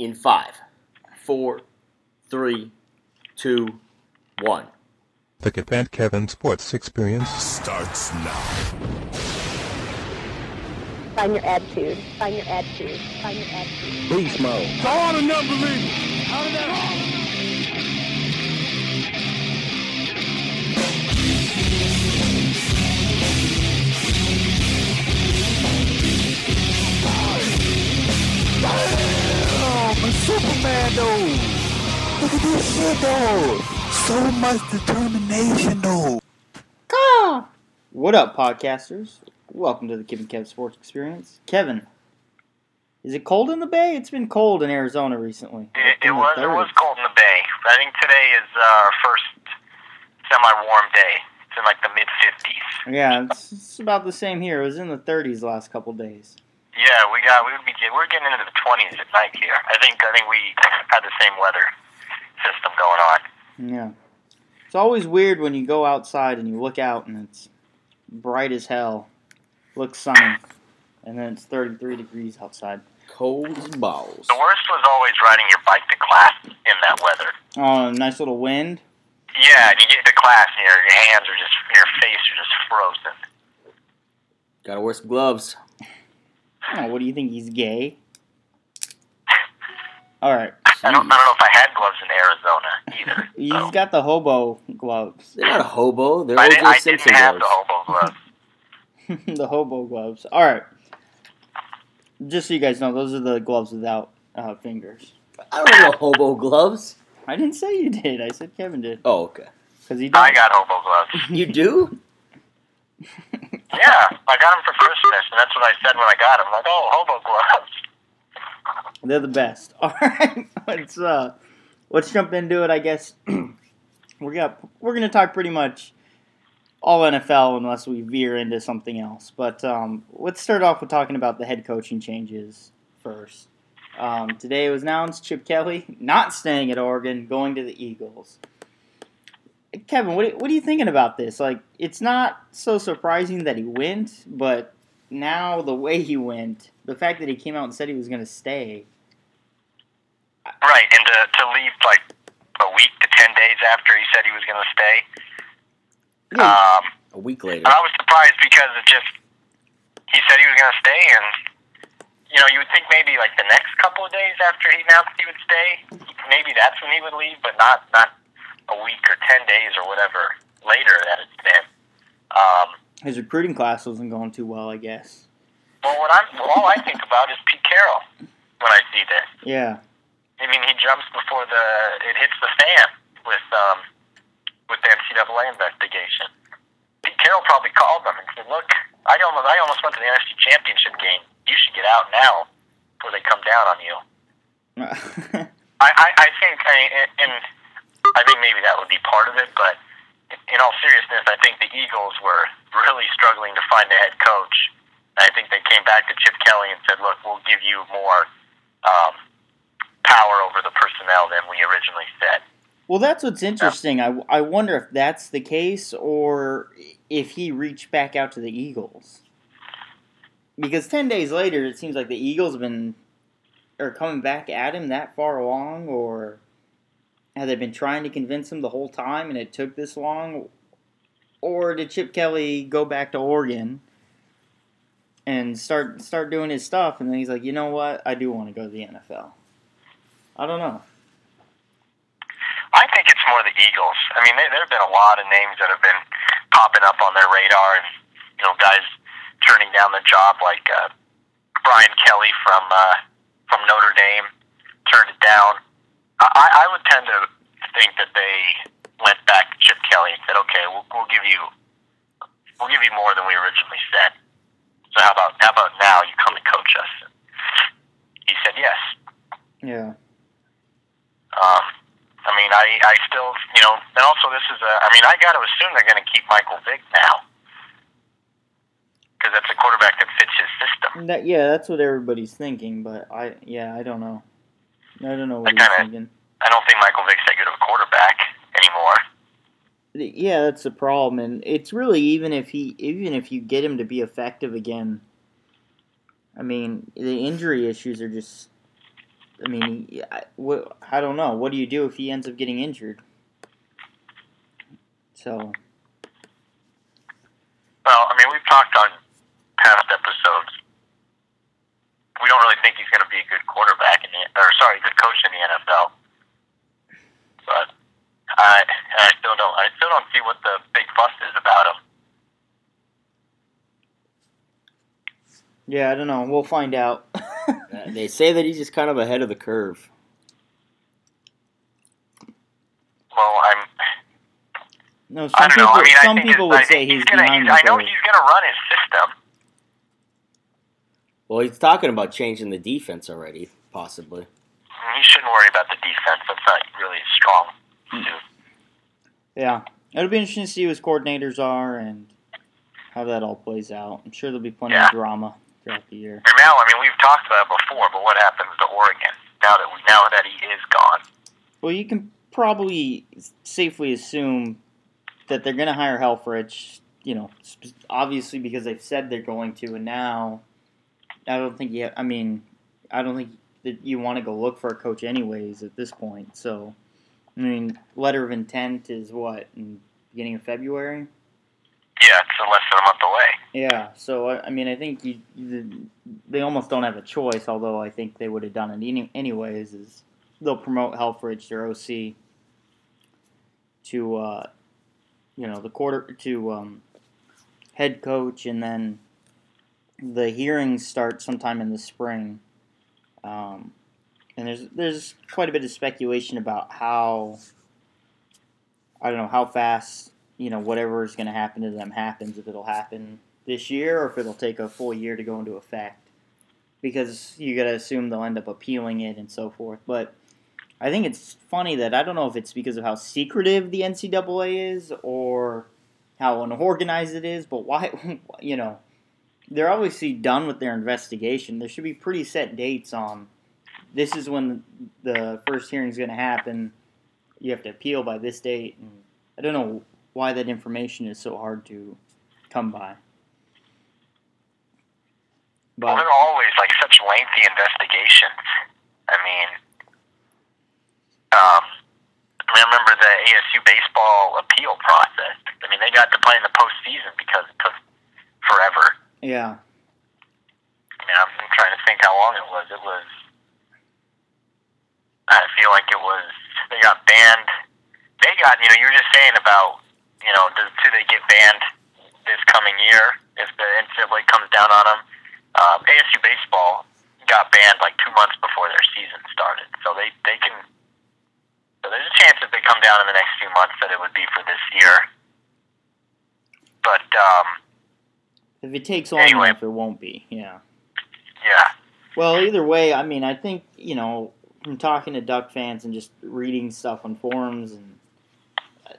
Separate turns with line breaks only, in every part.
in five, four, three, two, one.
The Kip and Kevin Sports Experience
starts now.
Find your attitude. Find your attitude. Find your attitude.
Beast mode.
Call the number, leader. How did that
Oh, though. Look at this shit though. So much determination though.
What up, podcasters? Welcome to the Kevin Kev Sports Experience. Kevin, is it cold in the Bay? It's been cold in Arizona recently.
It, it was it was cold in the bay. I think today is our first semi-warm day. It's in like the mid 50s.
Yeah, it's, it's about the same here. It was in the 30s the last couple days.
Yeah, we got we would be we're getting into the 20s at night here. I think I think we had the same weather system going on.
Yeah. It's always weird when you go outside and you look out and it's bright as hell, looks sunny, and then it's 33 degrees outside.
Cold as balls.
The worst was always riding your bike to class in that weather.
Oh, nice little wind.
Yeah, and you get to class and your, your hands are just your face are just frozen.
Gotta wear some gloves.
Oh, what do you think? He's gay? All right.
I don't I don't know if I had gloves in Arizona either.
He's
so.
got the hobo gloves.
They're not a hobo. They're
I,
OJ
didn't, I
Simpson
didn't have
gloves.
the hobo gloves.
the hobo gloves. All right. Just so you guys know, those are the gloves without uh, fingers.
I don't know hobo gloves.
I didn't say you did. I said Kevin did.
Oh, okay.
Because he don't.
I got hobo gloves.
You do?
Yeah, I got them for Christmas, and that's what I said when I got them. Like, oh, hobo gloves.
They're the best. All right. let's uh, let's jump into it. I guess we got we're gonna talk pretty much all NFL unless we veer into something else. But um, let's start off with talking about the head coaching changes first. Um, today it was announced Chip Kelly not staying at Oregon, going to the Eagles. Kevin, what, what are you thinking about this? Like, it's not so surprising that he went, but now the way he went, the fact that he came out and said he was going to stay,
Right, and to, to leave like a week to 10 days after he said he was going to stay.
Yeah.
Um,
A week later.
I was surprised because it just, he said he was going to stay, and, you know, you would think maybe like the next couple of days after he announced he would stay, maybe that's when he would leave, but not, not a week or 10 days or whatever later that it's been. Um,
his recruiting class wasn't going too well, I guess.
well, what I'm, all I think about is Pete Carroll when I see this.
Yeah.
I mean, he jumps before the it hits the fan with um with the NCAA investigation. Pete Carroll probably called them and said, "Look, I almost I almost went to the NFC Championship game. You should get out now before they come down on you." I I, I think I and I think maybe that would be part of it, but in all seriousness, I think the Eagles were really struggling to find a head coach. I think they came back to Chip Kelly and said, "Look, we'll give you more." Um, power over the personnel than we originally said.
well, that's what's interesting. I, I wonder if that's the case or if he reached back out to the Eagles. Because 10 days later, it seems like the Eagles have been are coming back at him that far along, or have they been trying to convince him the whole time and it took this long? Or did Chip Kelly go back to Oregon and start start doing his stuff, and then he's like, you know what, I do want to go to the NFL. I don't know.
I think it's more the Eagles. I mean, there have been a lot of names that have been popping up on their radar, and you know, guys turning down the job like uh, Brian Kelly from uh, from Notre Dame turned it down. I, I would tend to think that they went back to Chip Kelly and said, "Okay, we'll, we'll give you we'll give you more than we originally said. So how about how about now you come and coach us?" He said yes.
Yeah.
Um, I mean, I, I still, you know, and also this is a, I mean, I got to assume they're going to keep Michael Vick now because that's a quarterback that fits his system.
That yeah, that's what everybody's thinking, but I yeah, I don't know. I don't know what he's
kinda-
thinking.
I don't think Michael Vick's that good of a quarterback anymore.
Yeah, that's the problem, and it's really even if he even if you get him to be effective again. I mean, the injury issues are just I mean, I, what, I don't know. What do you do if he ends up getting injured? So
Well, I mean, we've talked on past episodes. We don't really think he's going to be a good quarterback in the, or sorry, good coach in the NFL. But I, I still don't, I still don't see what the big fuss is about him.
yeah, I don't know. We'll find out.
Uh, they say that he's just kind of ahead of the curve.
Well, I'm,
no, some
I don't
people,
know. I mean,
some
I think
people would
I
say
think
he's,
gonna,
behind
he's,
the
I know
curve.
he's going to run his system.
Well, he's talking about changing the defense already, possibly.
He shouldn't worry about the defense. That's not really strong hmm. suit.
Yeah, it'll be interesting to see who his coordinators are and how that all plays out. I'm sure there'll be plenty
Yeah.
of drama throughout the year.
And Now, I mean, we've talked about it before, but what happens to Oregon now that we now that he is gone?
Well, you can probably safely assume that they're going to hire Helfrich. You know, obviously because they've said they're going to, and now I don't think you. I mean, I don't think that you want to go look for a coach anyways at this point. So, I mean, letter of intent is what in beginning of February.
Yeah, it's less than a month away.
Yeah, so I, I mean, I think you, you, they almost don't have a choice. Although I think they would have done it any, anyways. Is they'll promote Helfrich, their OC, to uh, you know the quarter to um, head coach, and then the hearings start sometime in the spring. Um, and there's there's quite a bit of speculation about how I don't know how fast you know whatever is going to happen to them happens if it'll happen this year or if it'll take a full year to go into effect because you got to assume they'll end up appealing it and so forth but i think it's funny that i don't know if it's because of how secretive the ncaa is or how unorganized it is but why you know they're obviously done with their investigation there should be pretty set dates on this is when the first hearing is going to happen you have to appeal by this date and i don't know why that information is so hard to come by.
Well,
But
they're always like such lengthy investigations. I mean, um, I remember the ASU baseball appeal process. I mean, they got to play in the postseason because it took forever.
Yeah,
I mean, I'm, trying to think how long it was. It was. I feel like it was. They got banned. They got. You know, you were just saying about. You know, do, do they get banned this coming year if the NCAA comes down on them? Um, ASU baseball got banned like two months before their season started, so they they can. So there's a chance if they come down in the next few months that it would be for this year. But um,
if it takes long
Anyway.
enough, it won't be. Yeah.
yeah,
Well, either way, I mean, I think you know from talking to Duck fans and just reading stuff on forums and. uh,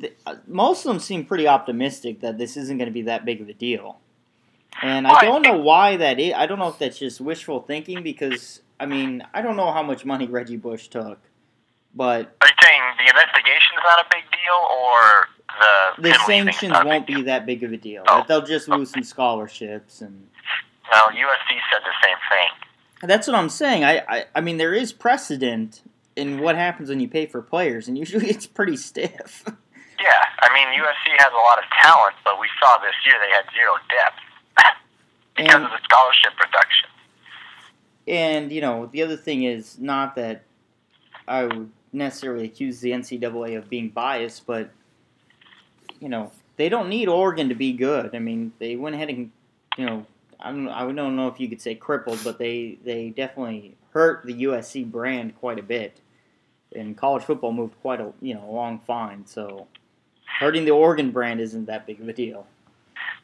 th- uh, Most of them seem pretty optimistic that this isn't going to be that big of a deal, and I
I
don't know why that is. I don't know if that's just wishful thinking because I mean I don't know how much money Reggie Bush took, but
Are you saying the investigation's not a big deal, or the
the sanctions
not a big
won't be that big of a deal.
Oh.
They'll just lose some oh. scholarships, and
Well, USC said the same thing.
that's what I'm saying. I, I, I mean, there is precedent in what happens when you pay for players, and usually it's pretty stiff.
Yeah, I mean USC has a lot of talent, but we saw this year they had zero depth because
And-
of the scholarship reduction.
and you know, the other thing is not that I would necessarily accuse the NCAA of being biased, but you know, they don't need Oregon to be good. I mean, they went ahead and you know, I don't, know if you could say crippled, but they they definitely hurt the USC brand quite a bit. And college football moved quite a you know along fine, so hurting the Oregon brand isn't that big of a deal.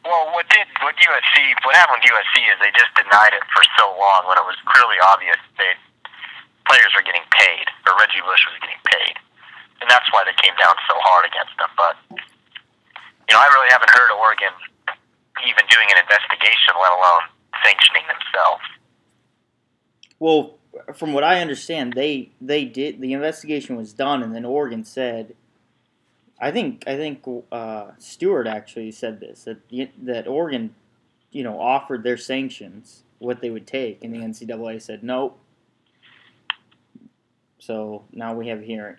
Well, what did what USC what happened with USC is they just denied it for so long when it was clearly obvious that players were getting paid or Reggie Bush was getting paid, and that's why they came down so hard against them. But you know, I really haven't heard of Oregon even doing an investigation, let alone sanctioning themselves.
Well, from what I understand, they they did the investigation was done, and then Oregon said, I think I think uh, Stewart actually said this that that Oregon, you know, offered their sanctions what they would take, and the NCAA said nope. So now we have a hearing.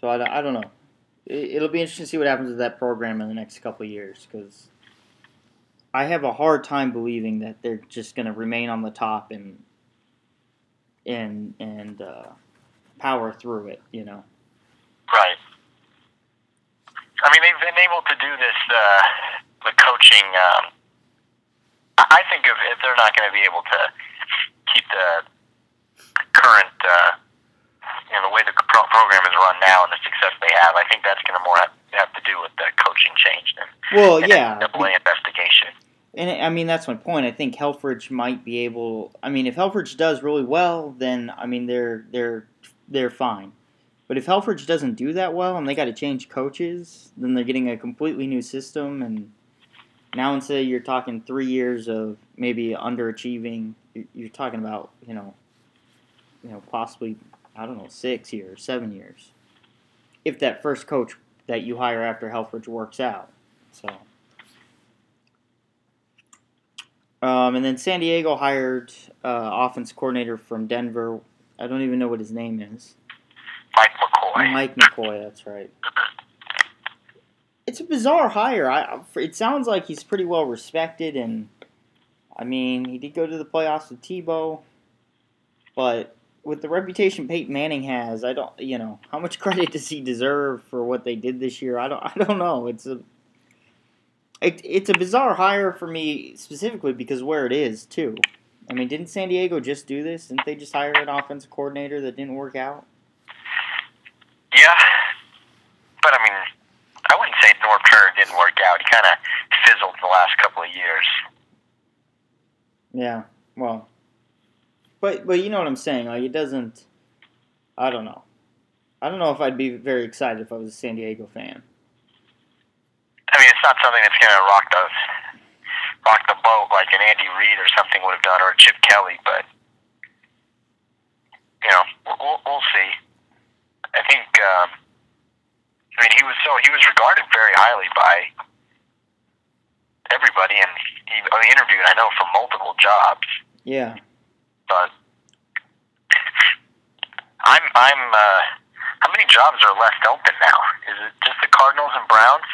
So I, I don't know. It, it'll be interesting to see what happens with that program in the next couple years because I have a hard time believing that they're just going to remain on the top and and and uh, power through it. You know.
Right. I mean, they've been able to do this, uh, the coaching. Um, I I think if, if they're not going to be able to keep the current, uh, you know, the way the pro- program is run now and the success they have, I think that's going to more have, have to do with the coaching change than
Well,
an
yeah.
NCAA investigation.
And I mean that's my point. I think Helfrich might be able. I mean, if Helfrich does really well, then I mean they're they're they're fine. But if Helfrich doesn't do that well and they got to change coaches, then they're getting a completely new system. And now instead you're talking three years of maybe underachieving, you're talking about you know, you know possibly I don't know six years, seven years, if that first coach that you hire after Helfrich works out. So. Um, and then San Diego hired uh, offense coordinator from Denver. I don't even know what his name is.
Mike McCoy.
Mike McCoy. That's right. It's a bizarre hire. I, it sounds like he's pretty well respected, and I mean, he did go to the playoffs with Tebow, but with the reputation Peyton Manning has, I don't, you know, how much credit does he deserve for what they did this year? I don't, I don't know. It's a, it, it's a bizarre hire for me specifically because where it is too. I mean, didn't San Diego just do this? Didn't they just hire an offensive coordinator that didn't work out?
Yeah, but I mean, I wouldn't say Norv Turner didn't work out. He kind of fizzled the last couple of years.
Yeah. Well, but but you know what I'm saying. Like it doesn't. I don't know. I don't know if I'd be very excited if I was a San Diego fan.
I mean, it's not something that's going to rock the rock the boat like an Andy Reid or something would have done, or a Chip Kelly. But you know, we'll, we'll, see. I think. Um, I mean, he was so he was regarded very highly by everybody, and he interviewed. I know for multiple jobs,
Yeah.
But I'm I'm. Uh, how many jobs are left open now? Is it just the Cardinals and Browns?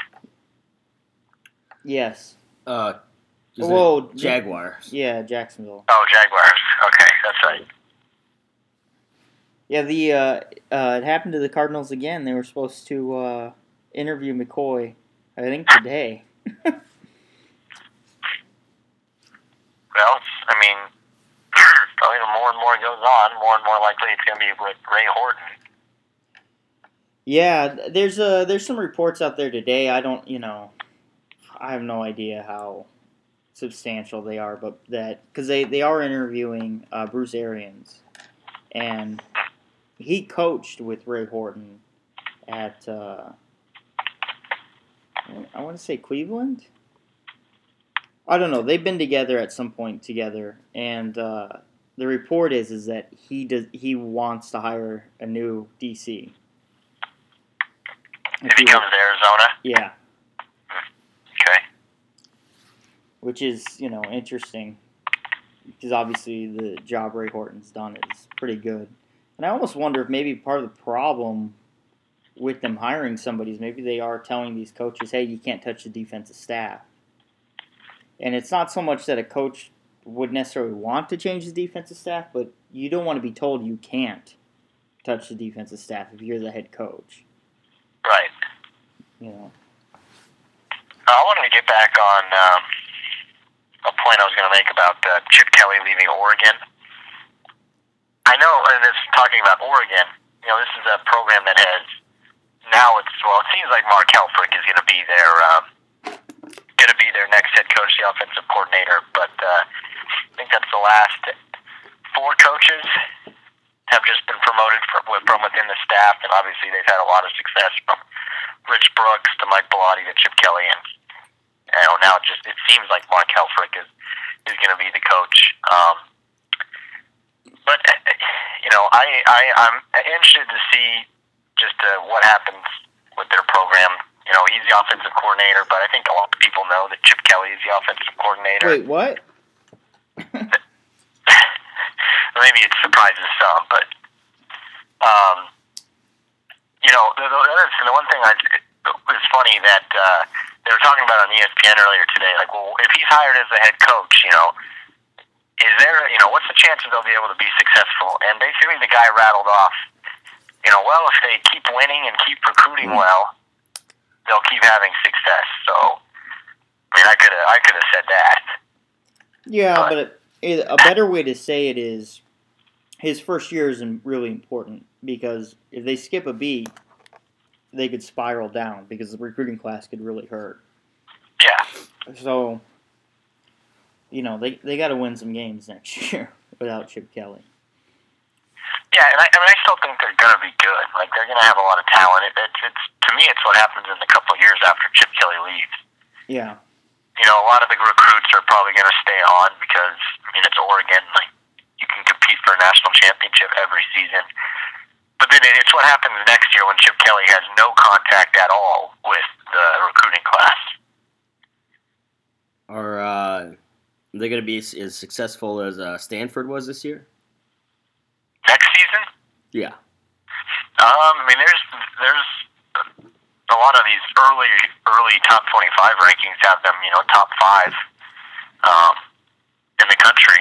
Yes.
Uh, is it
Whoa,
Jaguars.
Yeah, Jacksonville.
Oh, Jaguars. Okay, that's right.
Yeah, the uh, uh, it happened to the Cardinals again. They were supposed to uh, interview McCoy, I think today.
Well, I mean, probably the more and more goes on, more and more likely it's going to be with Ray Horton.
Yeah, there's uh there's some reports out there today. I don't, you know, I have no idea how substantial they are, but that because they they are interviewing uh, Bruce Arians, and he coached with Ray Horton at uh, I want to say Cleveland. I don't know. They've been together at some point together, and uh, the report is is that he does he wants to hire a new DC.
If he comes to Arizona,
Yeah,
okay.
which is you know interesting because obviously the job Ray Horton's done is pretty good, and I almost wonder if maybe part of the problem with them hiring somebody is maybe they are telling these coaches, "Hey, you can't touch the defensive staff," and it's not so much that a coach would necessarily want to change the defensive staff, but you don't want to be told you can't touch the defensive staff if you're the head coach.
Right.
You know.
I wanted to get back on um, a point I was going to make about uh, Chip Kelly leaving Oregon. I know, and it's talking about Oregon. You know, this is a program that has now it's well, it seems like Mark Helfrich is going to be their um, going to be their next head coach, the offensive coordinator. But uh, I think that's the last four coaches have just been promoted from, from within the staff, and obviously they've had a lot of success from Rich Brooks to Mike Bellotti to Chip Kelly, and you know now it just it seems like Mark Helfrich is is going to be the coach. Um, but you know, I I I'm interested to see just uh, what happens with their program. You know, he's the offensive coordinator, but I think a lot of people know that Chip Kelly is the offensive coordinator.
Wait, what?
maybe it surprises some, but um, you know, the, the, other, the one thing I it was funny that uh, they were talking about on ESPN earlier today. Like, well, if he's hired as the head coach, you know, is there, you know, what's the chances they'll be able to be successful? And basically, the guy rattled off, you know, well, if they keep winning and keep recruiting well, they'll keep having success. So, I mean, I could have, I could have said that.
Yeah,
But-
but it, it, a better way to say it is his first year is really important because if they skip a beat, they could spiral down because the recruiting class could really hurt.
Yeah,
So, you know, they they got to win some games next year without Chip Kelly.
yeah, and I, I mean, I still think they're going to be good. Like, they're going to have a lot of talent. It, it's, it's to me, it's what happens in a couple of years after Chip Kelly leaves.
Yeah,
you know, a lot of the recruits are probably going to stay on because I mean it's Oregon. Like you can compete for a national championship every season. But then it's what happens next year when Chip Kelly has no contact at all with the recruiting class.
Are uh, they going to be as, successful as uh, Stanford was this year?
Next season,
Yeah.
um, I mean, there's there's a lot of these early early top twenty five rankings have them, you know, top five um, in the country.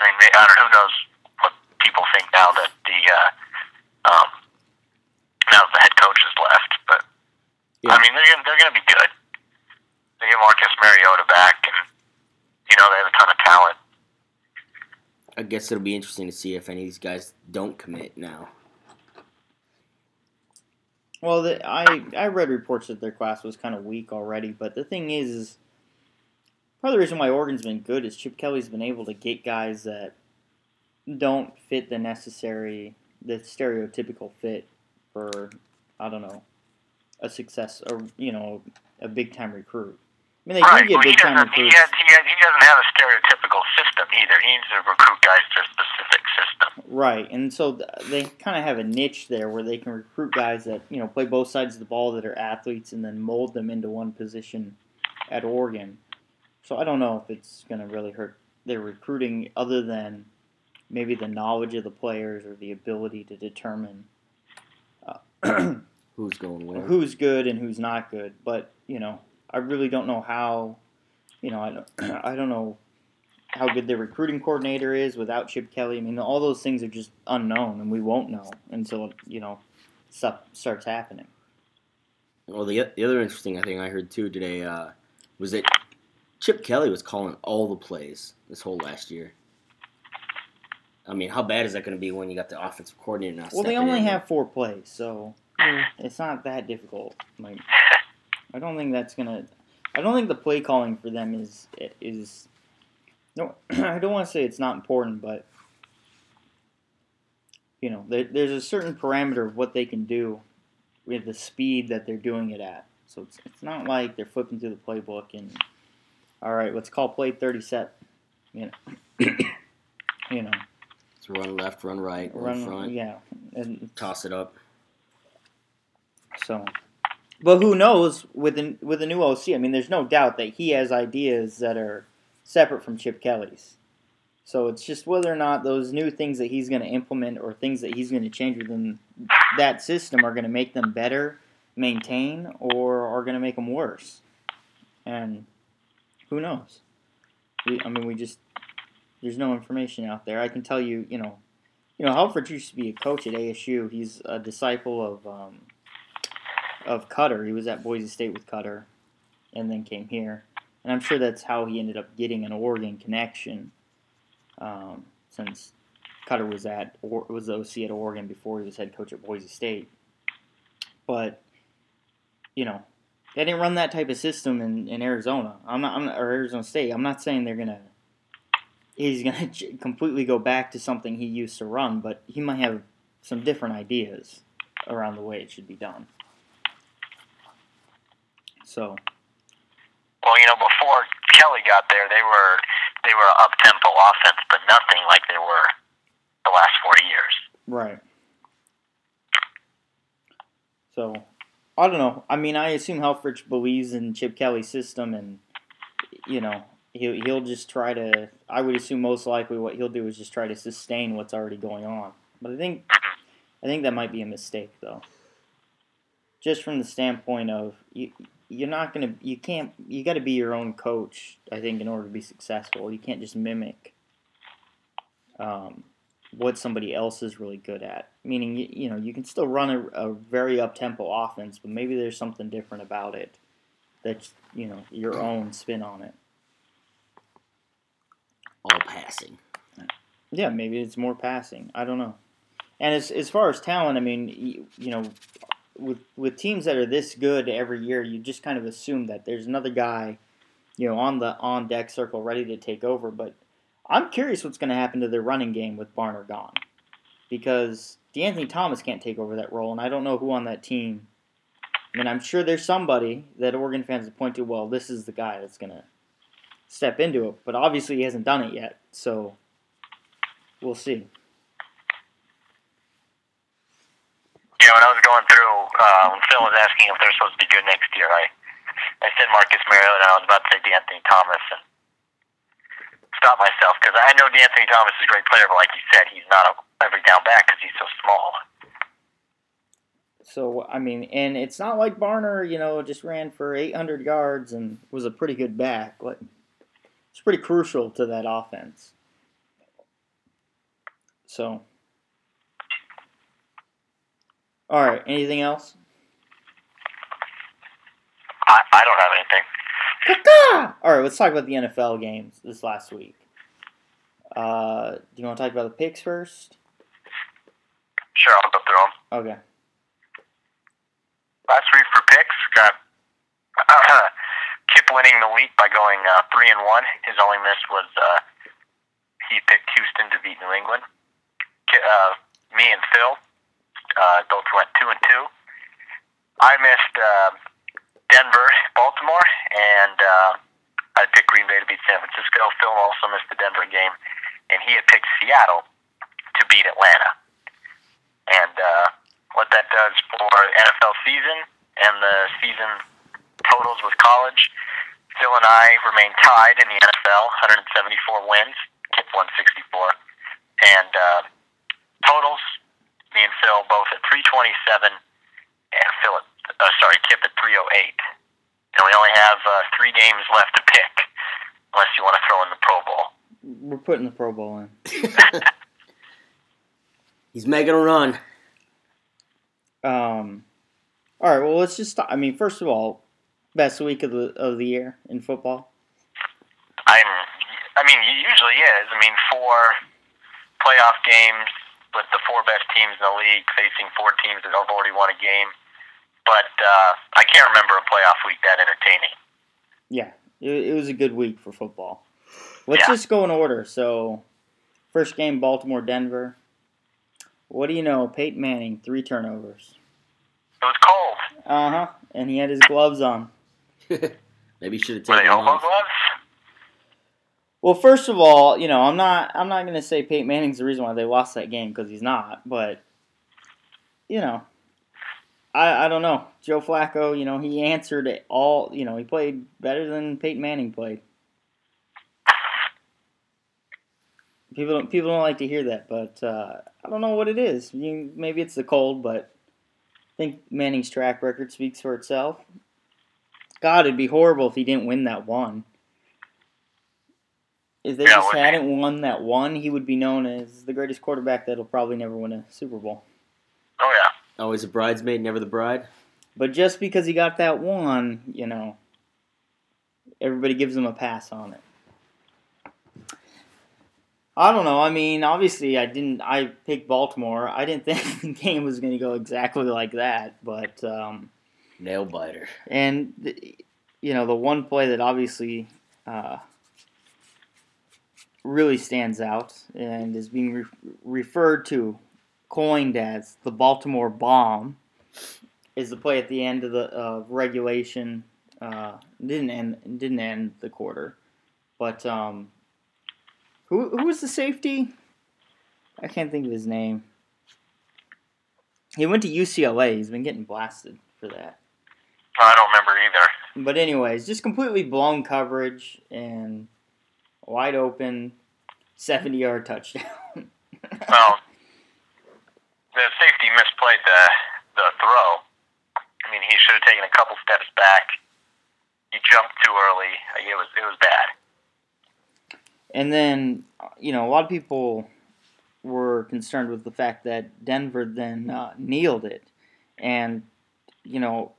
I mean, they- I don't know who knows what people think now that the uh, um, now that the head coach has left, but
Yeah.
I mean, they're gonna, they're going to be good. They get Marcus Mariota back, and you know they have a ton of talent.
I guess it'll be interesting to see if any of these guys don't commit now.
Well, the, I I read reports that their class was kind of weak already, but the thing is, is part of the reason why Oregon's been good is Chip Kelly's been able to get guys that don't fit the necessary, the stereotypical fit for I don't know a success or you know a big time recruit. I mean, they
right?
do get
he
big time
doesn't. He,
recruits.
has, he, has, he doesn't have a stereotypical system either. He needs to recruit guys to a specific system.
Right, and so they kind of have a niche there where they can recruit guys that you know play both sides of the ball that are athletes, and then mold them into one position at Oregon. So I don't know if it's going to really hurt their recruiting, other than maybe the knowledge of the players or the ability to determine uh,
Who's going where?
who's good and who's not good. But you know, I really don't know how. You know, I don't, I don't know how good their recruiting coordinator is without Chip Kelly. I mean, all those things are just unknown, and we won't know until you know stuff starts happening.
Well, the the other interesting thing I heard too today uh, was that Chip Kelly was calling all the plays this whole last year. I mean, how bad is that going to be when you got the offensive coordinator now?
Well, they only
in?
have four plays, so it's not that difficult. Like, I don't think that's gonna. I don't think the play calling for them is is. No, I don't want to say it's not important, but you know, there, there's a certain parameter of what they can do with the speed that they're doing it at. So it's it's not like they're flipping through the playbook and all right, let's call play thirty set. You know, you know,
It's run left, run right, run,
run
front,
yeah, and
toss it up.
So, but who knows with the, with the new OC? I mean, there's no doubt that he has ideas that are separate from Chip Kelly's. So it's just whether or not those new things that he's going to implement or things that he's going to change within that system are going to make them better, maintain, or are going to make them worse. And who knows? We, I mean, we just there's no information out there. I can tell you, you know, you know, Helfrich used to be a coach at ASU. He's a disciple of um, of Koetter. He was at Boise State with Koetter, and then came here. And I'm sure that's how he ended up getting an Oregon connection, um, since Koetter was at or was the OC at Oregon before he was head coach at Boise State. But you know, they didn't run that type of system in, in Arizona. I'm not, I'm not, or Arizona State. I'm not saying they're gonna. He's gonna completely go back to something he used to run, but he might have some different ideas around the way it should be done. So
Well, you know, before Kelly got there, they were they were up tempo offense, but nothing like they were the last four years.
right. So I don't know. I mean, I assume Helfrich believes in Chip Kelly's system, and you know, he'll he'll just try to. I would assume most likely what he'll do is just try to sustain what's already going on. But I think I think that might be a mistake though. Just from the standpoint of you, you're not gonna, you can't, you got to be your own coach. I think in order to be successful, you can't just mimic um, what somebody else is really good at. Meaning, you, you know, you can still run a, a very up tempo offense, but maybe there's something different about it that's you know your own spin on it.
All passing.
Yeah, maybe it's more passing. I don't know. And as as far as talent, I mean, you, you know, with with teams that are this good every year, you just kind of assume that there's another guy, you know, on the on deck circle ready to take over. But I'm curious what's going to happen to their running game with Barner gone, because De'Anthony Thomas can't take over that role, and I don't know who on that team. I mean, I'm sure there's somebody that Oregon fans would point to. Well, this is the guy that's going to step into it, but obviously he hasn't done it yet, so we'll see.
Yeah, when I was going through, uh, Phil was asking if they're supposed to be good next year, I, I said Marcus Mariota, and I was about to say De'Anthony Thomas, and stopped myself because I know De'Anthony Thomas is a great player, but like you said, he's not a every down back because he's so small.
So I mean, and it's not like Barner, you know, just ran for 800 yards and was a pretty good back. Like, it's pretty crucial to that offense. So, all right. Anything else?
I, I don't have anything.
All right. Let's talk about the NFL games this last week. Uh, do you want to talk about the picks first?
Sure, I'll go through them.
Okay.
Last week for picks, got Kip winning the week by going uh, three and one. His only miss was uh, he picked Houston to beat New England. Uh, me and Phil uh, both went two and two. I missed uh, Denver, Baltimore, and uh, I picked Green Bay to beat San Francisco. Phil also missed the Denver game, and he had picked Seattle to beat Atlanta. And uh, what that does for NFL season and the season totals with college, Phil and I remain tied in the NFL, 174 wins, Kip 164, and uh, totals. Me and Phil both at 327, and Phil at, uh, sorry, Kip at 308. And we only have uh, three games left to pick, unless you want to throw in the Pro Bowl.
We're putting the Pro Bowl in.
He's making a run.
Um, all right. Well, let's just. Start. I mean, first of all, best week of the of the year in football.
I'm. I mean, it usually is. I mean, four playoff games with the four best teams in the league facing four teams that have already won a game. But uh, I can't remember a playoff week that entertaining.
Yeah, it, it was a good week for football. Let's
Yeah.
just go in order. So, first game, Baltimore Denver. What do you know? Peyton Manning, three turnovers.
It was cold.
Uh huh. And he had his gloves on.
Maybe you should have
Were they
taken them off.
gloves?
Well, first of all, you know, I'm not I'm not gonna say Peyton Manning's the reason why they lost that game because he's not. But you know, I I don't know. Joe Flacco, you know, he answered it all. You know, he played better than Peyton Manning played. People don't people don't like to hear that, but uh, I don't know what it is. You, maybe it's the cold, but I think Manning's track record speaks for itself. God, it'd be horrible if he didn't win that one. If they
Yeah,
just hadn't won that one, he would be known as the greatest quarterback that'll probably never win a Super Bowl.
Oh yeah.
Always a bridesmaid, never the bride.
But just because he got that one, you know, everybody gives him a pass on it. I don't know. I mean, obviously, I didn't. I picked Baltimore. I didn't think the game was going to go exactly like that, but um,
Nail biter.
and th- you know, the one play that obviously uh, really stands out and is being re- referred to, coined as the Baltimore bomb, is the play at the end of the uh, regulation. Uh, didn't end didn't end the quarter, but um, who who was the safety? I can't think of his name. He went to UCLA. He's been getting blasted for that.
I don't remember either.
But anyways, just completely blown coverage, and wide open, seventy yard touchdown.
Well, the safety misplayed the the throw. I mean, he should have taken a couple steps back. He jumped too early. It was it was bad.
And then, you know, a lot of people were concerned with the fact that Denver then uh, kneeled it, and you know,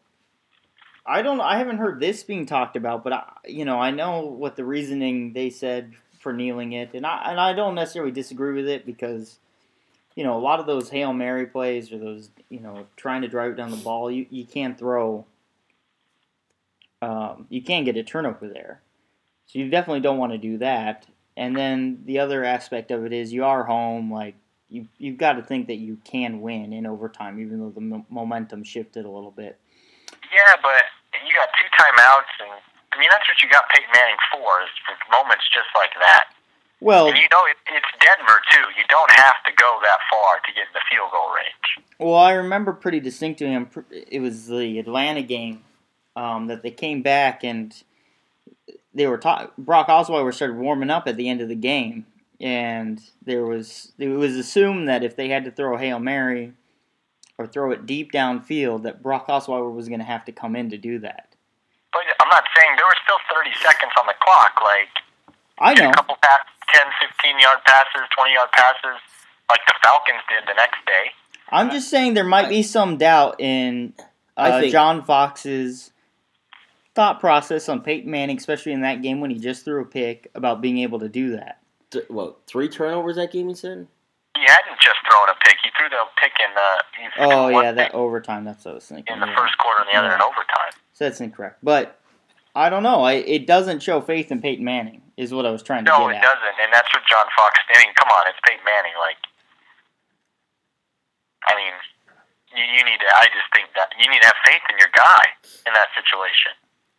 I don't, I haven't heard this being talked about, but I, you know, I know what the reasoning they said for kneeling it, and I and I don't necessarily disagree with it because, you know, a lot of those hail mary plays or those, you know, trying to drive down the ball, you you can't throw. Um, you can't get a turnover there. So you definitely don't want to do that. And then the other aspect of it is you are home. Like you, you've got to think that you can win in overtime, even though the mo- momentum shifted a little bit.
Yeah, but you got two timeouts, and I mean that's what you got Peyton Manning for is for moments just like that.
Well,
And you know it, it's Denver too. You don't have to go that far to get in the field goal range.
well, I remember pretty distinctly. It was the Atlanta game um, that they came back and they were ta- Brock Osweiler started warming up at the end of the game, and there was it was assumed that if they had to throw a hail mary or throw it deep downfield, that Brock Osweiler was going to have to come in to do that.
But I'm not saying there were still 30 seconds on the clock. Like
I know.
a couple pass, 10, 15 yard passes, 20 yard passes, like the Falcons did the next day.
I'm just saying there might be some doubt in uh,
think-
John Fox's thought process on Peyton Manning, especially in that game when he just threw a pick, about being able to do that.
Th- what three turnovers that game? He said.
He hadn't just thrown a pick. He threw the pick in the. He threw
Oh yeah, that overtime. That's what I was thinking.
in the
yeah.
first quarter and the other
Yeah.
in overtime.
So that's incorrect. But I don't know. I, it doesn't show faith in Peyton Manning. Is what I was trying to
No,
get
it
at.
doesn't, and that's what John Fox. I mean, come on, it's Peyton Manning. Like, I mean, you, you need to. I just think that you need to have faith in your guy in that situation.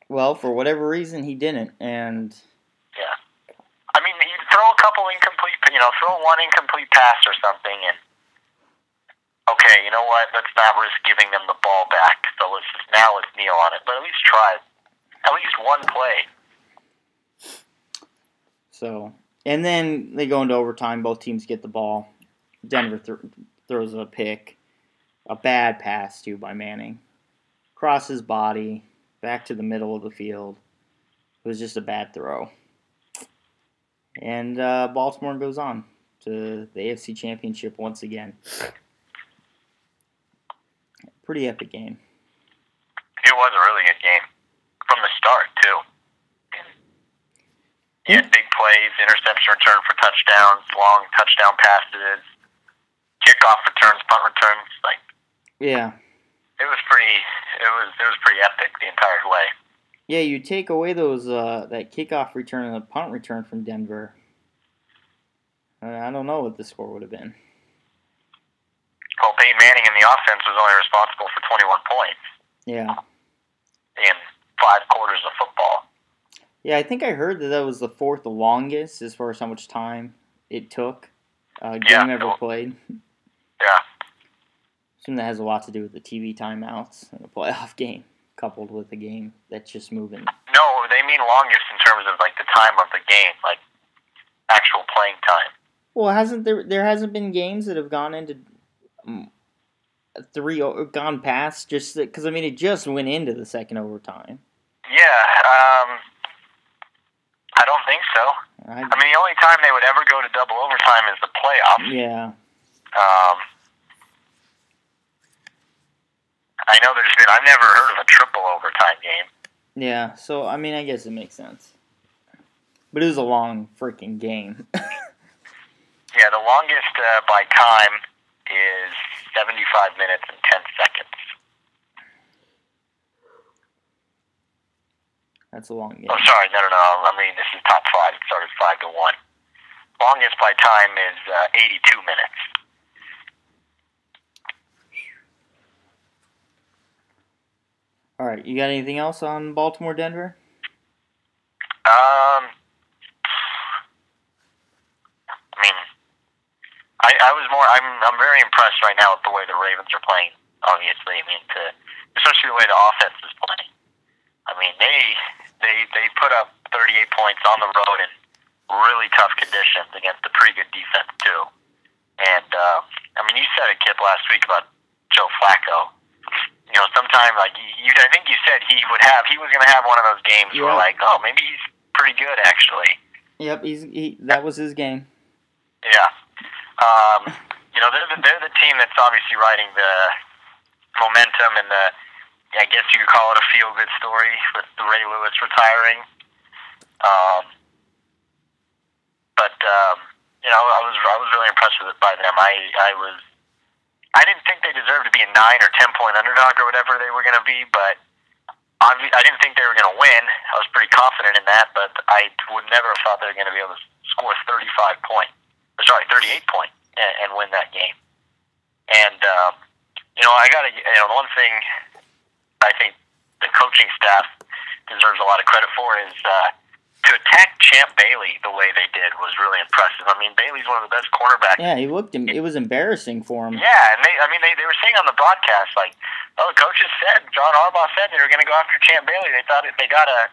Well, for whatever reason, he didn't, and
Yeah. I mean, throw a couple incomplete, you know, throw one incomplete pass or something, and okay, you know what? Let's not risk giving them the ball back. So let's just now let's kneel on it, but at least try at least one play.
So, and then they go into overtime. Both teams get the ball. Denver th- throws a pick, a bad pass too by Manning, cross his body back to the middle of the field. It was just a bad throw. And uh, Baltimore goes on to the AFC Championship once again. Pretty epic game.
It was a really good game from the start too. You had big plays, interception return for touchdowns, long touchdown passes, kickoff returns, punt returns. Like
Yeah.
it was pretty. It was it was pretty epic the entire way.
Yeah, you take away those uh, that kickoff return and the punt return from Denver. I don't know what the score would have been.
Well, Peyton Manning in the offense was only responsible for 21 points
Yeah,
in five quarters of football.
yeah. I think I heard that that was the fourth longest as far as how much time it took uh, game
Yeah,
ever played.
Yeah.
I assume that has a lot to do with the TV timeouts in a playoff game, coupled with the game that's just moving.
No, they mean longest in terms of like the time of the game, like actual playing time.
Well, hasn't there there hasn't been games that have gone into um, three o- gone past just because I mean it just went into the second overtime.
Yeah, um, I don't think so.
I,
I mean, the only time they would ever go to double overtime is the playoffs.
yeah,
Um, I know there's been. I've never heard of a triple overtime game.
yeah. So I mean, I guess it makes sense. But it was a long freaking game.
Yeah, the longest uh, by time is 75 minutes and 10 seconds.
That's a long game.
Oh, sorry, no, no, no. I mean, this is top five. It started five to one. Longest by time is uh, 82 minutes.
All right, you got anything else on Baltimore Denver?
Um, I mean, I, I was more. I'm I'm very impressed right now with the way the Ravens are playing. Obviously, I mean, to especially the way the offense is playing. I mean, they they they put up 38 points on the road in really tough conditions against a pretty good defense too. And uh, I mean, you said it, Kip, last week about Joe Flacco. You know, sometime like you, I think you said he would have, he was going to have one of those games where like, oh, maybe he's pretty good actually.
Yep, he's he, that was his game.
Yeah. Um, you know, they're the, they're the team that's obviously riding the momentum and the, I guess you could call it a feel good story with the Ray Lewis retiring. Um, but um, you know, I was I was really impressed with it by them. I I was I didn't think they deserved to be a nine or ten point underdog or whatever they were going to be, but I, didn't think they were going to win. I was pretty confident in that, but I would never have thought they were going to be able to score 35 points, or sorry, 38 and, and win that game. And um, you know, I got to you know the one thing I think the coaching staff deserves a lot of credit for is uh, to attack Champ Bailey the way they did was really impressive. I mean, Bailey's one of the best cornerbacks
Yeah, he looked. Him, it was embarrassing for him.
yeah, and they, I mean, they, they were saying on the broadcast, like, oh, the coaches said, John Harbaugh said they were going to go after Champ Bailey. They thought it, they got a,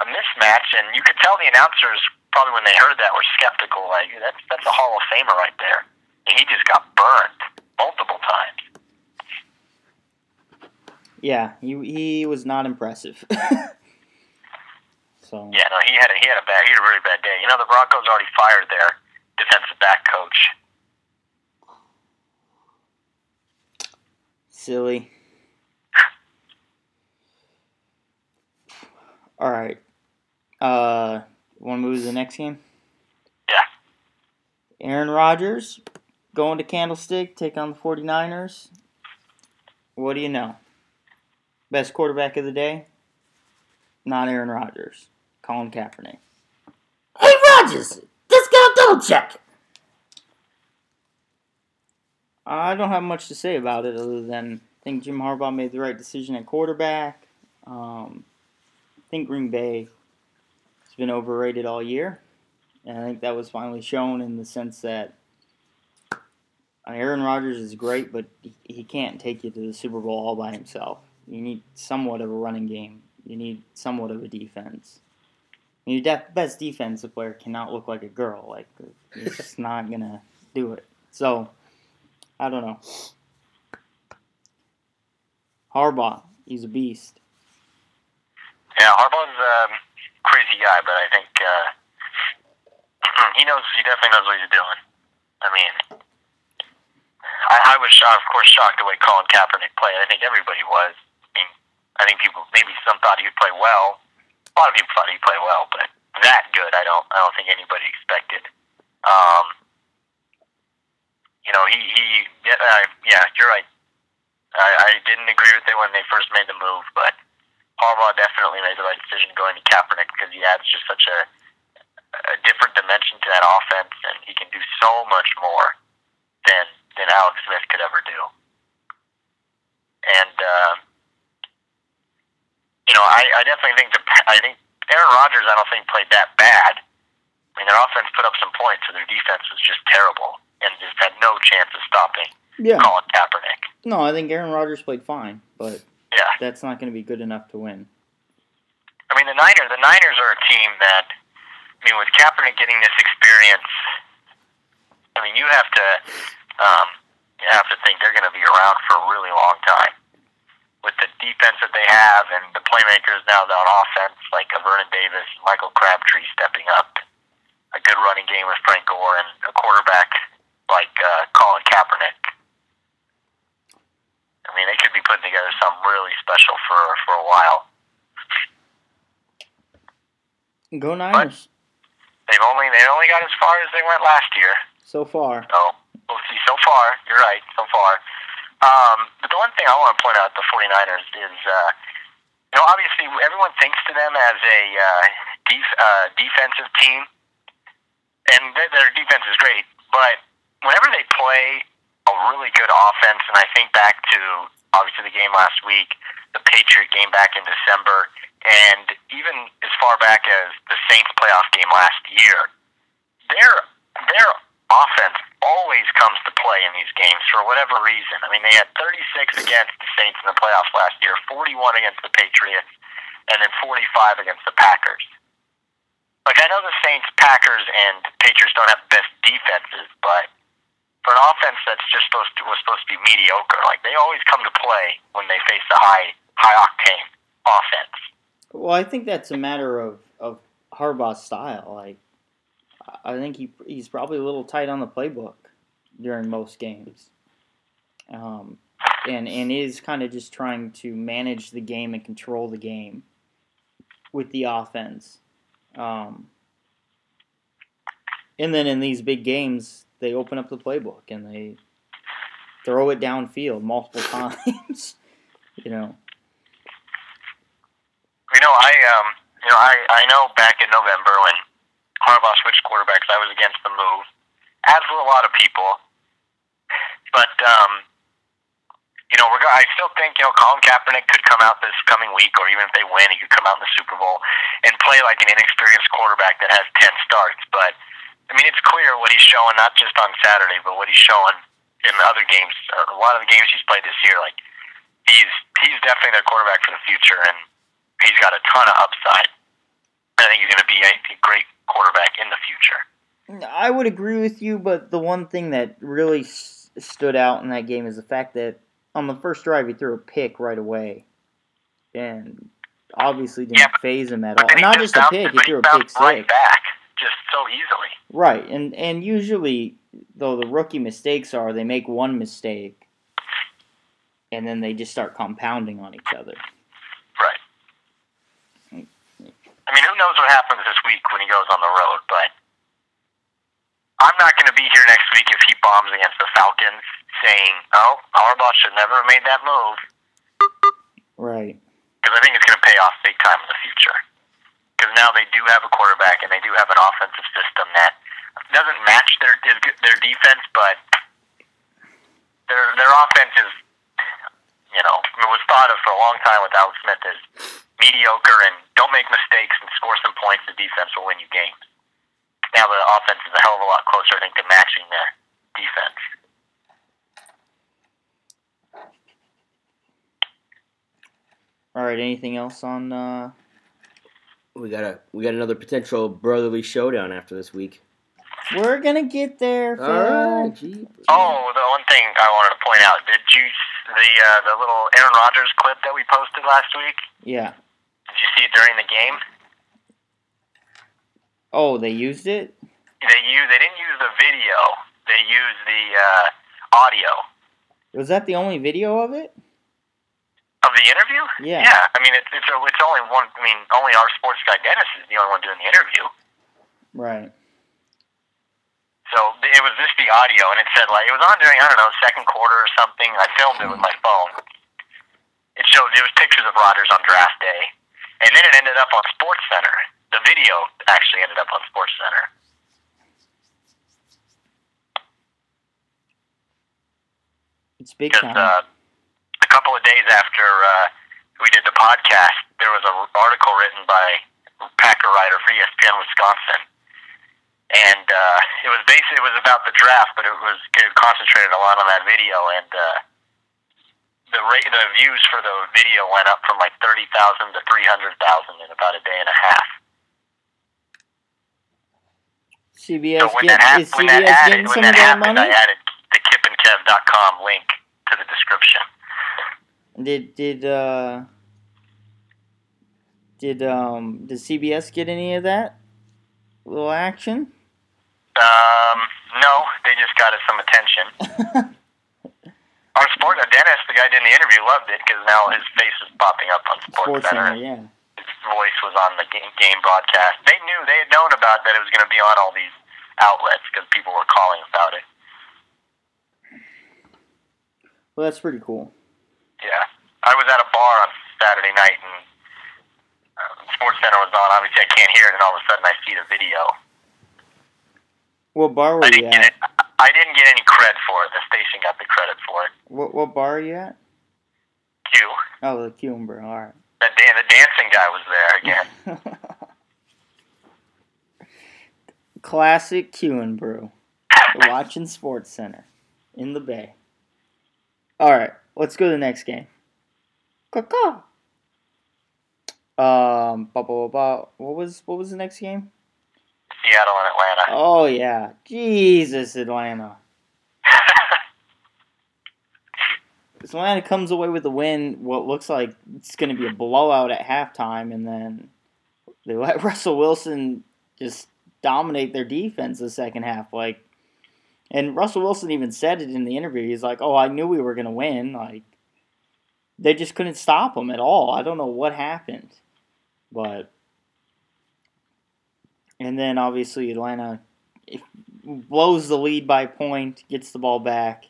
a mismatch, and you could tell the announcers probably when they heard that were skeptical. Like, that's that's a Hall of Famer right there. And he just got burned multiple times.
Yeah, he he was not impressive. so
Yeah, no, he had a, he had a bad, he had a really bad day. You know, the Broncos already fired their defensive back coach.
silly. All right. Uh, want to move to the next game?
Yeah.
Aaron Rodgers going to Candlestick, take on the 49ers. What do you know? Best quarterback of the day? Not Aaron Rodgers. Colin Kaepernick.
Hey, Rodgers, discount double check.
I don't have much to say about it other than I think Jim Harbaugh made the right decision at quarterback. Um, I think Green Bay has been overrated all year, and I think that was finally shown in the sense that Aaron Rodgers is great, but he, he can't take you to the Super Bowl all by himself. You need somewhat of a running game. You need somewhat of a defense. And your def- best defensive player cannot look like a girl. Like it's just not gonna do it. So. I don't know. Harbaugh, he's a beast.
Yeah, Harbaugh's a crazy guy, but I think uh, he knows. He definitely knows what he's doing. I mean, I, I was shocked, of course, shocked the way Colin Kaepernick played. I think everybody was. I mean, I think people, maybe some thought he'd play well. A lot of people thought he'd play well, but that good, I don't. I don't think anybody expected. Um, you know, he, he yeah, uh, yeah, you're right. I, I didn't agree with it when they first made the move, but Harbaugh definitely made the right decision going to Kaepernick because he adds just such a a different dimension to that offense, and he can do so much more than than Alex Smith could ever do. And uh, you know, I, I definitely think the I think Aaron Rodgers I don't think played that bad. I mean, their offense put up some points, so their defense was just terrible and just had no chance of stopping
Yeah.
Colin Kaepernick.
No, I think Aaron Rodgers played fine, but
Yeah.
that's not going to be good enough to win.
I mean, the Niners. The Niners are a team that, I mean, with Kaepernick getting this experience, I mean, you have to, um, you have to think they're going to be around for a really long time. With the defense that they have and the playmakers now on offense, like a Vernon Davis, Michael Crabtree stepping up, a good running game with Frank Gore, and a quarterback like uh, Colin Kaepernick. I mean, they could be putting together something really special for for a while.
Go Niners.
They've only they only got as far as they went last year.
So far.
So we'll see. So far, you're right. So far, um, but the one thing I want to point out the 49ers is, uh, you know, obviously everyone thinks to them as a uh, def- uh, defensive team, and their, their defense is great. But whenever they play a really good offense, and I think back to obviously the game last week, the Patriot game back in December, and even as far back as the Saints playoff game last year, their their offense always comes to play in these games for whatever reason. I mean, they had 36 against the Saints in the playoffs last year, 41 against the Patriots, and then 45 against the Packers. like I know the Saints, Packers, and Patriots don't have the best defenses, but for an offense that's just supposed to was supposed to be mediocre, like they always come to play when they face a high high octane offense.
Well, I think that's a matter of of Harbaugh's style. Like, I think he he's probably a little tight on the playbook during most games, um, and and is kind of just trying to manage the game and control the game with the offense. Um, and then in these big games, they open up the playbook and they throw it downfield multiple times. you know.
You know, I um, you know, I I know back in November when Harbaugh switched quarterbacks, I was against the move, as were a lot of people. But um, you know, I still think you know Colin Kaepernick could come out this coming week, or even if they win, he could come out in the Super Bowl and play like an inexperienced quarterback that has ten starts. But I mean, it's clear what he's showing, not just on Saturday, but what he's showing in the other games. Uh, a lot of the games he's played this year, like he's he's definitely their quarterback for the future, and he's got a ton of upside. I think he's going to be a great quarterback in the future.
I would agree with you, but the one thing that really s- stood out in that game is the fact that on the first drive he threw a pick right away, and obviously didn't
Yeah, but-
phase him at all. Not
just
just a pick; he threw a pick
right
six.
back just so easily.
Right, and and usually though the rookie mistakes are they make one mistake, and then they just start compounding on each other.
Right. I mean, who knows what happens this week when he goes on the road, but I'm not going to be here next week if he bombs against the Falcons saying, oh, Harbaugh should never have made that move,
Right.
because I think it's going to pay off big time in the future. Because now they do have a quarterback and they do have an offensive system that doesn't match their their defense, but their their offense is, you know, it was thought of for a long time with Alex Smith as mediocre and don't make mistakes and score some points. The defense will win you games. Now the offense is a hell of a lot closer, I think, to matching their defense.
All right. Anything else on? Uh,
We got a we got another potential brotherly showdown after this week.
we're gonna get there. Phil.
All right.
Oh, the one thing I wanted to point out: did you the uh, the little Aaron Rodgers clip that we posted last week?
Yeah.
Did you see it during the game?
Oh, they used it.
They use they didn't use the video; they used the uh, audio
Was that the only video of it?
of the interview.
Yeah.
Yeah, I mean it's it's, a, it's only one. I mean, only our sports guy Dennis is the only one doing the interview.
Right.
So it was just the audio, and it said like it was on during I don't know second quarter or something. I filmed it with my phone. It showed it was pictures of Rodgers on draft day, and then it ended up on Sports Center. The video actually ended up on Sports Center.
It's big time.
uh, a couple of days after uh, we did the podcast, there was an article written by Packer writer for ESPN Wisconsin, and uh, it was basically it was about the draft, but it was concentrated a lot on that video, and uh, the rate the views for the video went up from like thirty thousand to three hundred thousand in about a day and a half.
CBS
so when
get,
that, hap-
is
when that,
CBS
added,
getting
when
some
that
of that
happened,
money?
I added the kipandkev.com link to the description.
Did did uh did um did CBS get any of that little action?
Um, no, they just got us some attention. On Sport, uh, Dennis, the guy doing the interview, loved it because now his face is popping up on Sports,
Sports
Center.
Yeah.
His voice was on the game, game broadcast. They knew they had known about that it was going to be on all these outlets because people were calling about it.
Well, that's pretty cool.
Yeah, I was at a bar on Saturday night and uh, Sports Center was on. Obviously, I can't hear it, and all of a sudden, I see the video.
What bar were
I
you at?
I didn't get any credit for it. The station got the credit for it.
What what bar are you at?
Q.
Oh, the Cumbra. All right.
That dan- the dancing guy was there again.
Classic Q and Brew. Watching Sports Center in the Bay. All right, let's go to the next game. Caw-caw. Um, ba, ba, ba, ba. what was what was the next game?
Seattle and Atlanta.
Oh yeah, Jesus, Atlanta. Atlanta comes away with a win. What looks like it's going to be a blowout at halftime, and then they let Russell Wilson just dominate their defense the second half. Like, and Russell Wilson even said it in the interview. He's like, "Oh, I knew we were going to win. Like, they just couldn't stop him at all. I don't know what happened, but." And then obviously Atlanta blows the lead by a point, gets the ball back.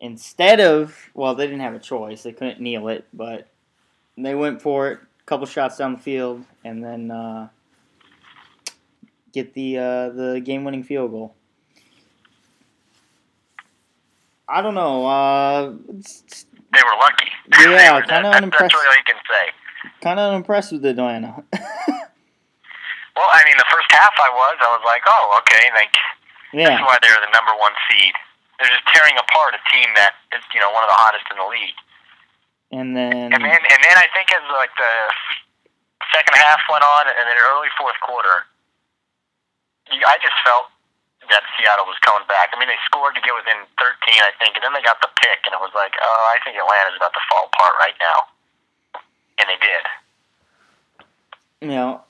Instead of, well, they didn't have a choice. They couldn't kneel it, but they went for it. A couple shots down the field, and then uh, get the uh, the game winning field goal. I don't know. Uh,
They were lucky.
Yeah,
that- That's
unimpressed.
really all you can say.
kind of unimpressed with Atlanta.
Well, I mean, the first half I was, I was like, oh, okay, like
yeah,
that's why they're the number one seed. They're just tearing apart a team that is, you know, one of the hottest in the league.
and then
And then, and then I think as like the second half went on, and then early fourth quarter, I just felt that Seattle was coming back. I mean, they scored to get within 13, I think, and then they got the pick, and it was like, oh, I think Atlanta's about to fall apart right now, and they did.
you know,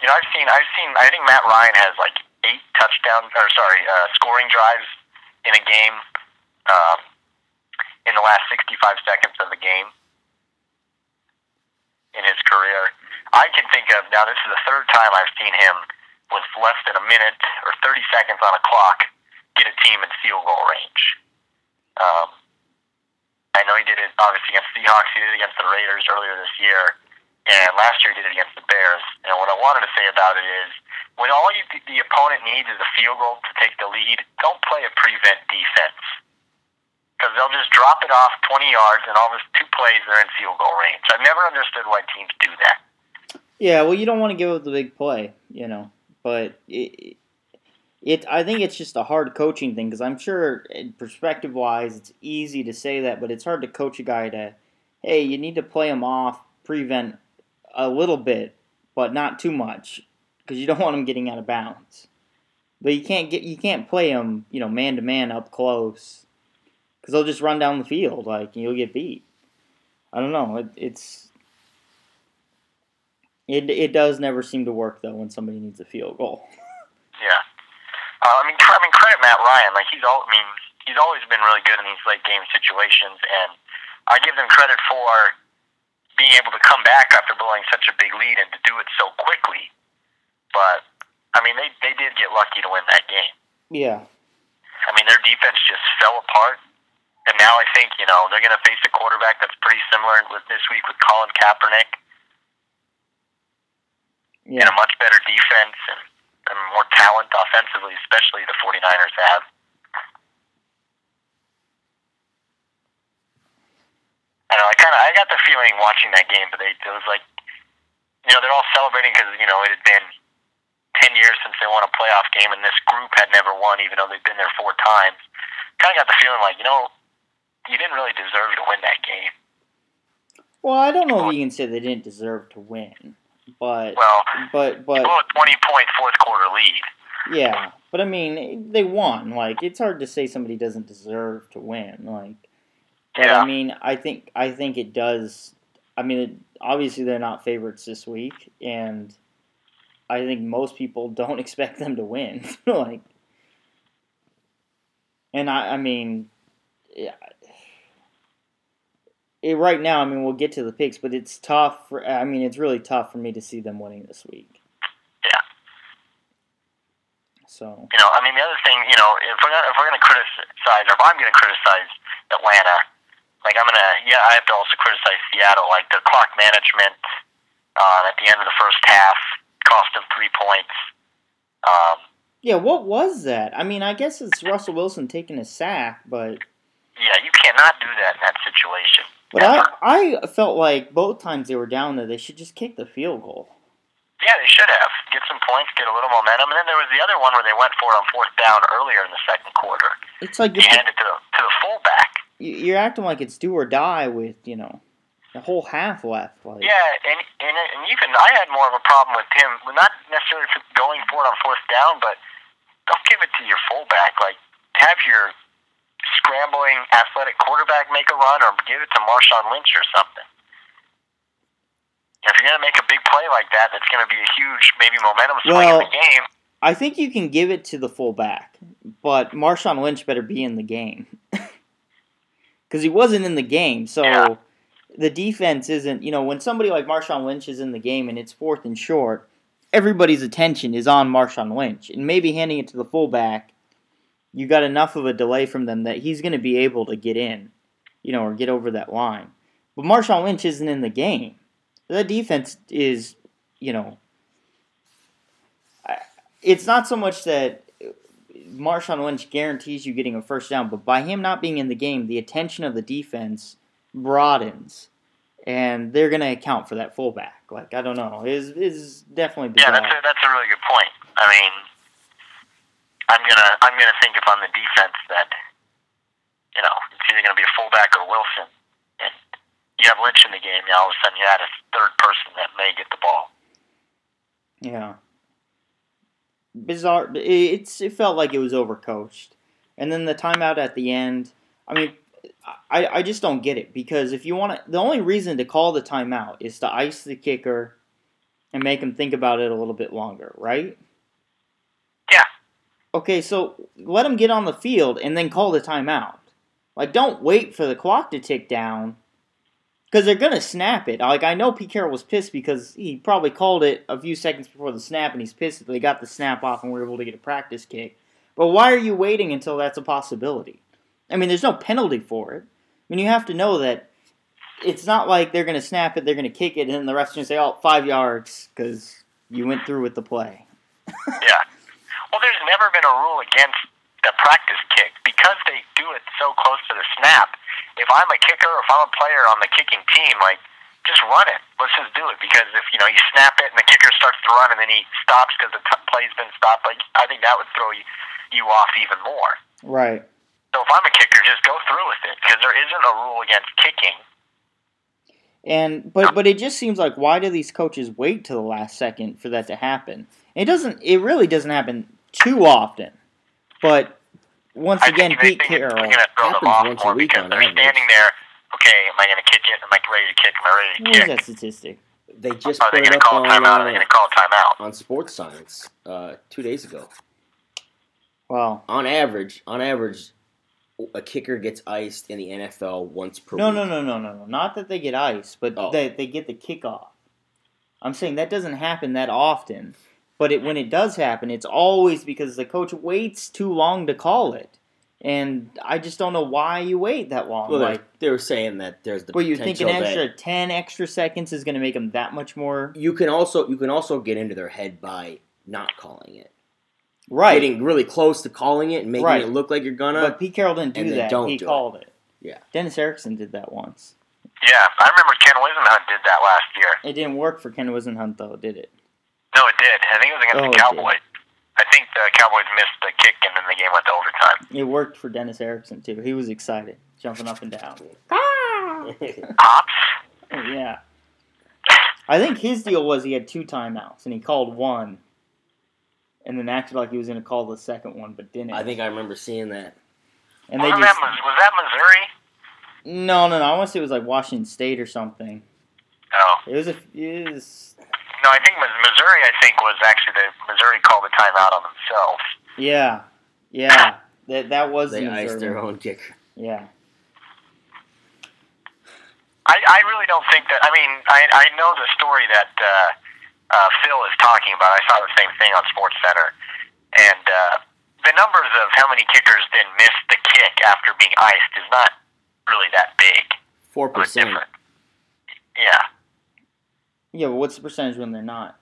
You know, I've seen, I've seen, I think Matt Ryan has like eight touchdowns, or sorry, uh, scoring drives in a game um, in the last 65 seconds of the game in his career. I can think of now. This is the third time I've seen him with less than a minute or 30 seconds on a clock get a team in field goal range. Um, I know he did it obviously against the Seahawks. He did it against the Raiders earlier this year, and last year he did it against the Bears. And what I wanted to say about it is, when all you the opponent needs is a field goal to take the lead, don't play a prevent defense because they'll just drop it off 20 yards, and all this two plays they're in field goal range. I've never understood why teams do that.
Yeah, well, you don't want to give up the big play, you know. But it, it I think it's just a hard coaching thing because I'm sure, eh, perspective wise, it's easy to say that, but it's hard to coach a guy to, hey, you need to play him off, prevent a little bit, but not too much, because you don't want him getting out of bounds. But you can't get you can't play him, you know, man to man up close, because they'll just run down the field like and you'll get beat. I don't know. It, it's it it does never seem to work though when somebody needs a field goal.
Yeah. Uh, I mean, I mean, credit Matt Ryan. Like he's all. I mean, he's always been really good in these late game situations, and I give them credit for being able to come back after blowing such a big lead and to do it so quickly. But I mean, they they did get lucky to win that game.
Yeah.
I mean, their defense just fell apart. And now I think, you know, they're going to face a quarterback that's pretty similar with this week with Colin Kaepernick and
Yeah.
a much better defense and, and more talent offensively, especially the 49ers have. I don't know. I kind of I got the feeling watching that game, but they, it was like, you know, they're all celebrating because you know it had been ten years since they won a playoff game, and this group had never won, even though they've been there four times. Kind of got the feeling like, you know, you didn't really deserve to win that game.
Well, I don't know if you can say they didn't deserve to win, but
Well,
but but
a twenty point fourth quarter lead.
yeah. But I mean, they won. Like it's hard to say somebody doesn't deserve to win. Like, but
Yeah.
I mean, I think I think it does. I mean, it, obviously they're not favorites this week, and I think most people don't expect them to win. like, and I, I mean, yeah, it, right now, I mean, we'll get to the picks, but it's tough. For, I mean, it's really tough for me to see them winning this week.
Yeah.
So
You know, I mean, the other thing, you know, if we're gonna if we're gonna criticize, or if I'm gonna criticize Atlanta, like I'm gonna, yeah, I have to also criticize Seattle, like the clock management uh, at the end of the first half, cost them three points. Um,
yeah, what was that? I mean, I guess it's Russell Wilson taking a sack, but
yeah, you cannot do that in that situation.
but I I felt like both times they were down there, they should just kick the field goal.
Yeah, they should have get some points, get a little momentum, and then there was the other one where they went for it on fourth down earlier in the second quarter.
It's like
You hand it to the to the fullback.
You're acting like it's do or die with you know The whole half left. Like,
Yeah, and, and and even I had more of a problem with him, well, not necessarily for going for it on fourth down, but don't give it to your fullback. Like have your scrambling athletic quarterback make a run, or give it to Marshawn Lynch or something. If you're gonna make a big play like that, that's gonna be a huge maybe momentum swing
Well,
in the game.
I think you can give it to the fullback, but Marshawn Lynch better be in the game because he wasn't in the game. So
Yeah.
the defense isn't. You know, when somebody like Marshawn Lynch is in the game and it's fourth and short, everybody's attention is on Marshawn Lynch, and maybe handing it to the fullback, you got enough of a delay from them that he's going to be able to get in, you know, or get over that line. But Marshawn Lynch isn't in the game. The defense is, you know, it's not so much that Marshawn Lynch guarantees you getting a first down, but by him not being in the game, the attention of the defense broadens, and they're going to account for that fullback. Like I don't know, is is definitely
Yeah, that's a, that's a really good point. I mean, I'm gonna I'm gonna think if I'm the defense that you know it's either gonna be a fullback or Wilson, and you have Lynch in the game. Now all of a sudden you add a third person that may get the ball.
Yeah. Bizarre. It's it felt like it was overcoached, and then the timeout at the end. I mean, I I just don't get it because if you want to, the only reason to call the timeout is to ice the kicker, and make him think about it a little bit longer, right?
Yeah.
Okay, so let him get on the field and then call the timeout. Like, don't wait for the clock to tick down because they're gonna snap it. Like I know Pete Carroll was pissed because he probably called it a few seconds before the snap, and he's pissed that they got the snap off and were able to get a practice kick. But why are you waiting until that's a possibility? I mean, there's no penalty for it. I mean, you have to know that it's not like they're gonna snap it, they're gonna kick it, and then the ref's gonna say, "Oh, five yards," because you went through with the play.
Yeah. Well, there's never been a rule against the practice kick because they do it so close to the snap. If I'm a kicker, or if I'm a player on the kicking team, like just run it. Let's just do it because if you know you snap it and the kicker starts to run and then he stops because the t- play's been stopped, like I think that would throw you, you off even more.
Right.
So if I'm a kicker, just go through with it because there isn't a rule against kicking.
And but but it just seems like why do these coaches wait to the last second for that to happen? It doesn't. It really doesn't happen too often. But once
I
again,
think they
Pete
think it's
Carroll.
going to throw them
happens
off
once a
more
week
because
on
they're
average.
standing there. Okay, am I going to kick it? Am I ready to kick? Am I ready to
What is
kick?
that statistic?
They just
Are they
put
going
it
to
up
call a
on,
timeout? Are they
uh,
going to call timeout?
on Sports Science uh, two days ago.
Well,
On average, on average, a kicker gets iced in the NFL once per
no,
week.
no, no, no, no, no. Not that they get ice, but
Oh.
they they get the kickoff. I'm saying that doesn't happen that often. But it, when it does happen, it's always because the coach waits too long to call it, and I just don't know why you wait that long.
Well,
like,
they, they were saying that there's the
Well, you think an
potential that
extra ten extra seconds is going to make them that much more
you can also you can also get into their head by not calling it,
right?
getting really close to calling it and making
Right.
it look like you're gonna.
but Pete Carroll didn't do
and
that.
don't
he
do it.
called it.
Yeah.
Dennis Erickson did that once.
Yeah, I remember Ken Whisenhunt did that last year.
It didn't work for Ken Whisenhunt though, did it?
No, it did. I think it was against
Oh,
the. Cowboys. I think the Cowboys missed the kick and then the game went to overtime.
It worked for Dennis Erickson too. He was excited, jumping up and down. Ah!
Pops?
Oh, yeah. I think his deal was he had two timeouts and he called one, and then acted like he was going to call the second one, but didn't.
I think I remember seeing that.
and they
Wasn't
just
that, was that Missouri?
no, no, no. I want to say it was like Washington State or something.
No.
It was a it was
No, I think Missouri, I think, was actually the Missouri called the timeout on themselves.
yeah, yeah. That that was
They
the
iced their own kicker.
Yeah.
I, I really don't think that. I mean, I, I know the story that uh, uh, Phil is talking about. I saw the same thing on Sports Center, and uh, the numbers of how many kickers then miss the kick after being iced is not really that big.
Four percent.
Yeah,
Yeah, but what's the percentage when they're not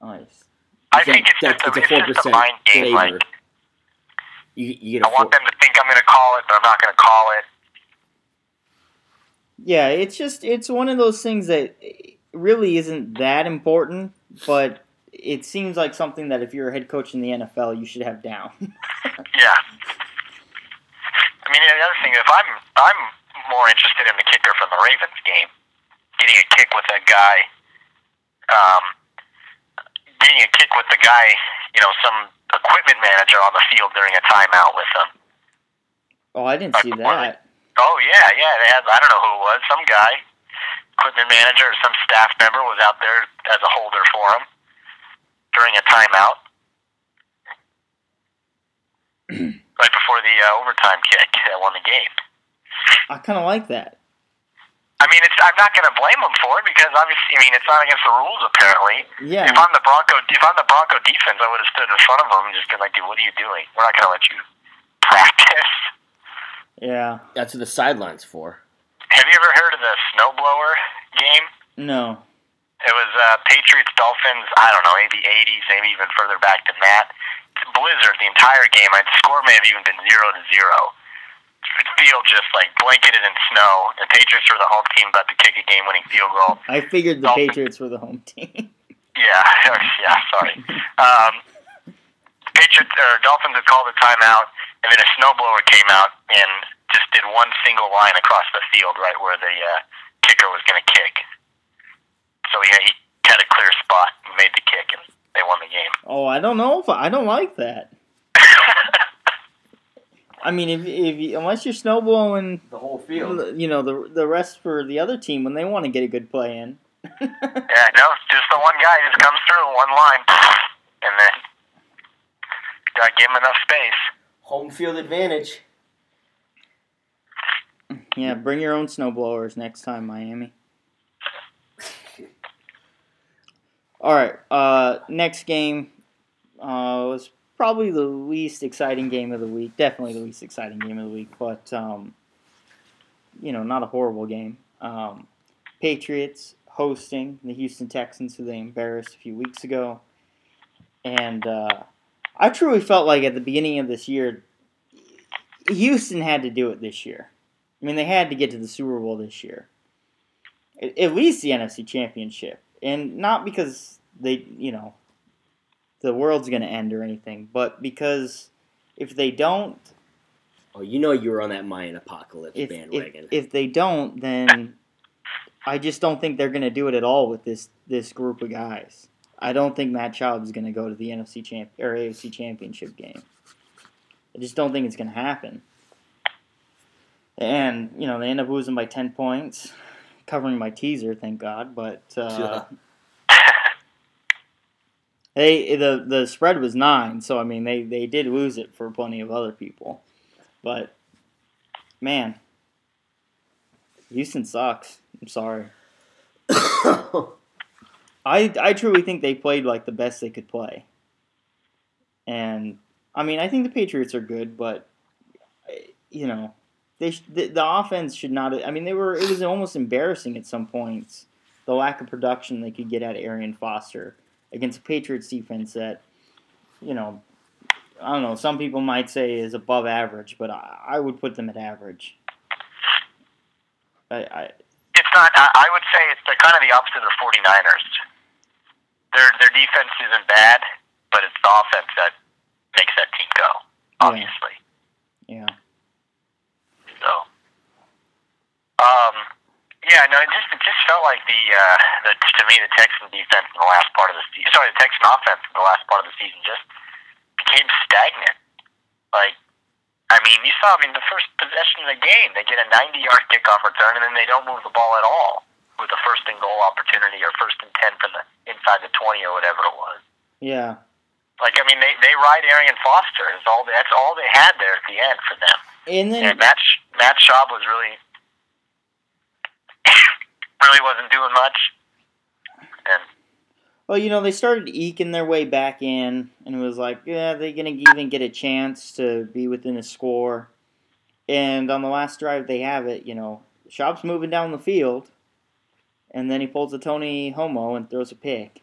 ice?
I think it's just a,
it's a
it's
four
just a
percent
mind game.
favor.
Like
You, you get
I
a four,
want them to think I'm going to call it, but I'm not going to call it.
Yeah, it's just it's one of those things that really isn't that important, but it seems like something that if you're a head coach in the NFL, you should have down.
Yeah. I mean, the other thing, if I'm I'm more interested in the kicker from the Ravens game getting a kick with that guy, um, getting a kick with the guy, you know, some equipment manager on the field during a timeout with him.
Oh, I didn't see that.
Oh yeah, yeah. They had I don't know who it was, some guy, equipment manager or some staff member was out there as a holder for him during a timeout, right before the uh, overtime kick that won the game.
I kind of like that.
I mean, it's I'm not going to blame them for it because obviously, I mean, it's not against the rules apparently.
Yeah.
If I'm the Bronco, if I'm the Bronco defense, I would have stood in front of them and just been like, "Dude, what are you doing? We're not going to let you practice."
Yeah.
That's what the sideline's for.
Have you ever heard of the snowblower game?
No.
It was uh, Patriots Dolphins. I don't know, maybe 80s, maybe even further back than that. It's a blizzard the entire game. The score may have even been zero to zero. The field just like blanketed in snow. The Patriots were the home team about to kick a game-winning field goal.
I figured the
Dolphins.
Patriots were the home team.
Yeah, yeah. Sorry. Um, Patriots or Dolphins had called a timeout, and then a snowblower came out and just did one single line across the field, right where the uh, kicker was going to kick. So he he had a clear spot, and made the kick, and they won the game.
oh, I don't know if I, I don't like that. I mean, if if you, unless you're snowblowing,
The whole field.
you know the the rest for the other team when they want to get a good play in.
Yeah, no, just the one guy just comes through one line, and then got to give him enough space.
Home field advantage.
Yeah, bring your own snowblowers next time, Miami. All right, uh, next game uh, was probably the least exciting game of the week. Definitely the least exciting game of the week, but um, you know, not a horrible game. Um, Patriots hosting the Houston Texans, who they embarrassed a few weeks ago, and uh, I truly felt like at the beginning of this year, Houston had to do it this year. I mean, they had to get to the Super Bowl this year. At, at least the NFC Championship. And not because they, you know, the world's going to end or anything, but because if they don't,
Oh, you know you were on that Mayan apocalypse
if, if,
bandwagon.
if they don't, then I just don't think they're going to do it at all with this this group of guys. I don't think Matt Schaub is going to go to the NFC champ or AFC Championship game. I just don't think it's going to happen. And you know they end up losing by ten points, covering my teaser, thank God. But uh, they the the spread was nine, so I mean they they did lose it for plenty of other people. But man, Houston sucks. I'm sorry. I I truly think they played like the best they could play. And I mean, I think the Patriots are good, but you know, they sh- the, the offense should not. I mean, they were. It was almost embarrassing at some points the lack of production they could get out of Arian Foster against Patriots defense that, you know, I don't know. Some people might say is above average, but I, I would put them at average. I, I
It's not. I, I would say it's they're kind of the opposite of the 49ers. Their their defense isn't bad, but it's the offense that makes that team go. Obviously,
yeah.
so. Um. Yeah, no, it just it just felt like the uh, the to me the Texan defense in the last part of the season, sorry, the Texan offense in the last part of the season just became stagnant. Like, I mean, you saw, I mean, the first possession of the game, they get a 90 yard kickoff return, and then they don't move the ball at all with a first and goal opportunity or first and 10 from the inside the 20 or whatever it was.
Yeah.
Like, I mean, they, they ride Arian Foster. Is all that's all they had there at the end for them.
And then
And Matt, Matt Schaub was really, really wasn't doing much. And
Well, you know, they started eking their way back in, and it was like, yeah, they're going to even get a chance to be within a score. And on the last drive they have it, you know, Schaub's moving down the field, and then he pulls a Tony Homo and throws a pick.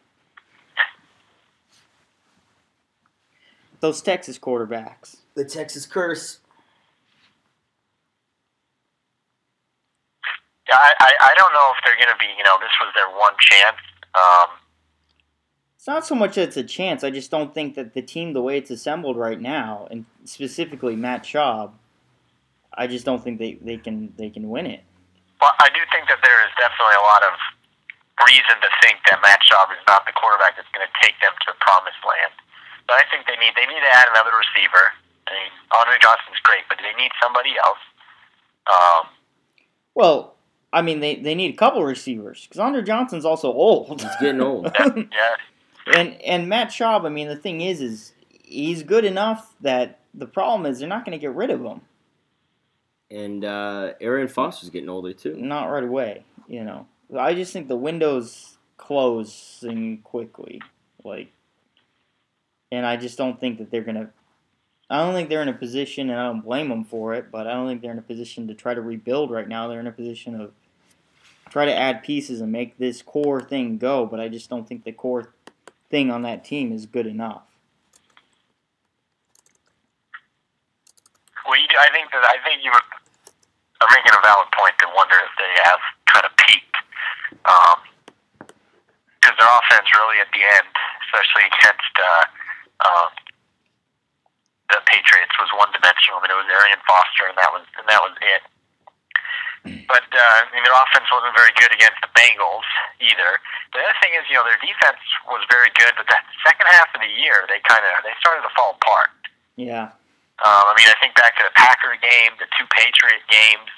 Those Texas quarterbacks.
the Texas curse.
Yeah, I, I, I don't know if they're going to be, you know, this was their one chance. Um,
It's not so much that it's a chance. I just don't think that the team, the way it's assembled right now, and specifically Matt Schaub, I just don't think they, they can they can win it.
Well, I do think that there is definitely a lot of reason to think that Matt Schaub is not the quarterback that's going to take them to the promised land. But I think they need they need to add another receiver. I mean, Andre Johnson's great, but they need somebody else. Um,
Well, I mean, they, they need a couple receivers because Andre Johnson's also old.
He's getting old.
yeah,
and and Matt Schaub, I mean, the thing is, is he's good enough that the problem is they're not going to get rid of him.
and uh, Arian Foster's getting older too.
Not right away, you know. I just think the window's closing quickly, like, and I just don't think that they're gonna. I don't think they're in a position, and I don't blame them for it, but I don't think they're in a position to try to rebuild right now. They're in a position of try to add pieces and make this core thing go, but I just don't think the core thing on that team is good enough.
well, you, I think that I think you are making a valid point to wonder if they have kind of peaked, because their offense really at the end, especially against uh, um, the Patriots, was one dimensional. I mean, it was Arian Foster, and that was and that was it. But uh, I mean, their offense wasn't very good against the Bengals either. The other thing is, you know, their defense was very good, but that second half of the year, they kind of they started to fall apart.
Yeah.
Um, I mean, I think back to the Packer game, the two Patriot games.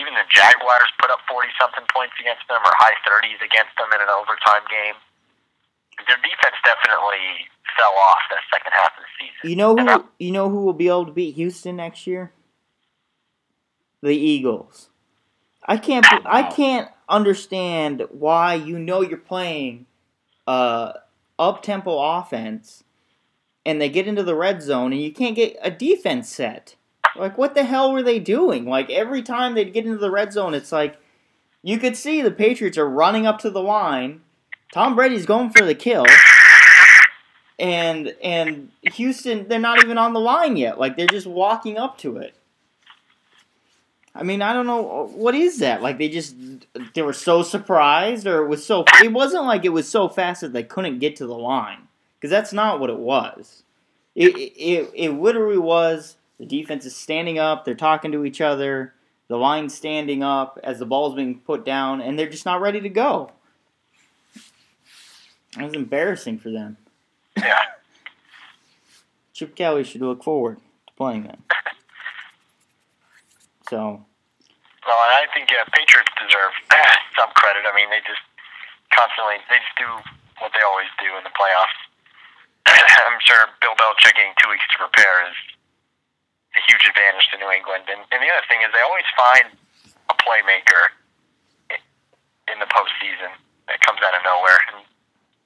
Even the Jaguars put up forty something points against them, or high thirties against them in an overtime game. Their defense definitely fell off that second half of the season.
You know who you know who will be able to beat Houston next year? The Eagles. I can't be- I can't understand why you know you're playing uh up tempo offense and they get into the red zone and you can't get a defense set. Like what the hell were they doing? Like every time they'd get into the red zone it's like you could see the Patriots are running up to the line. Tom Brady's going for the kill and and Houston they're not even on the line yet. Like they're just walking up to it. I mean, I don't know what is that. Like they just they were so surprised or it was so it wasn't like it was so fast that they couldn't get to the line cuz that's not what it was. It, it it literally was the defense is standing up, they're talking to each other, the line's standing up as the ball's being put down and they're just not ready to go. It was embarrassing for them.
Yeah.
Chip Kelly should look forward to playing them. So,
Well, and I think yeah, Patriots deserve some credit. I mean, they just constantly they just do what they always do in the playoffs. I'm sure Bill Belichick getting two weeks to prepare is a huge advantage to New England. And, and the other thing is they always find a playmaker i- in the postseason that comes out of nowhere. And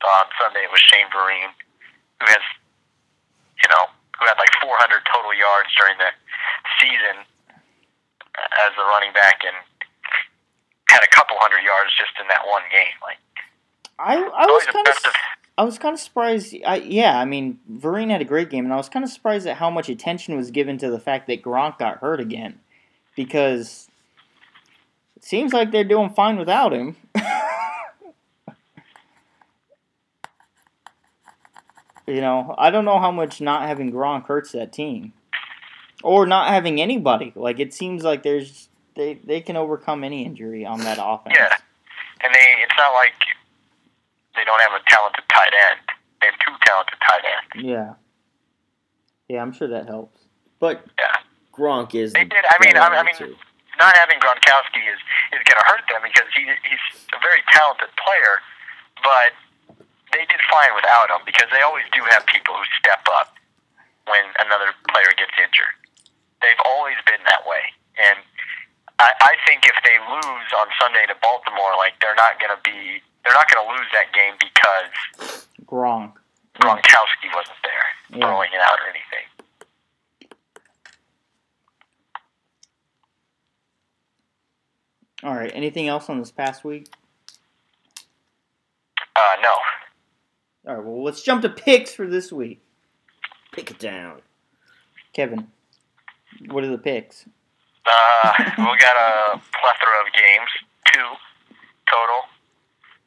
on Sunday it was Shane Vereen, who has, you know, who had like 400 total yards during the season as a running back and had a couple hundred yards just in that one game. Like
I I was kind of. I was kind of surprised. I, yeah, I mean, Vereen had a great game, and I was kind of surprised at how much attention was given to the fact that Gronk got hurt again, because it seems like they're doing fine without him. you know, I don't know how much not having Gronk hurts that team, or not having anybody. Like it seems like there's they they can overcome any injury on that offense.
Yeah. And they it's not like they don't have a talented tight end. They have two talented tight ends.
Yeah. Yeah, I'm sure that helps.
But
Yeah.
Gronk is.
They did- I mean, I- I mean,
two.
Not having Gronkowski is is going to hurt them because he he's a very talented player, but they did fine without him because they always do have people who step up when another player gets injured. They've always been that way, and I, I think if they lose on Sunday to Baltimore, like they're not going to be, they're not going to lose that game because
Gronk.
Gronkowski wasn't there
Yeah.
throwing it out or anything.
All right. Anything else on this past week?
Uh, no,
All right. Well, let's jump to picks for this week.
Pick it down.
Kevin, what are the picks?
Uh, we got a plethora of games, two total.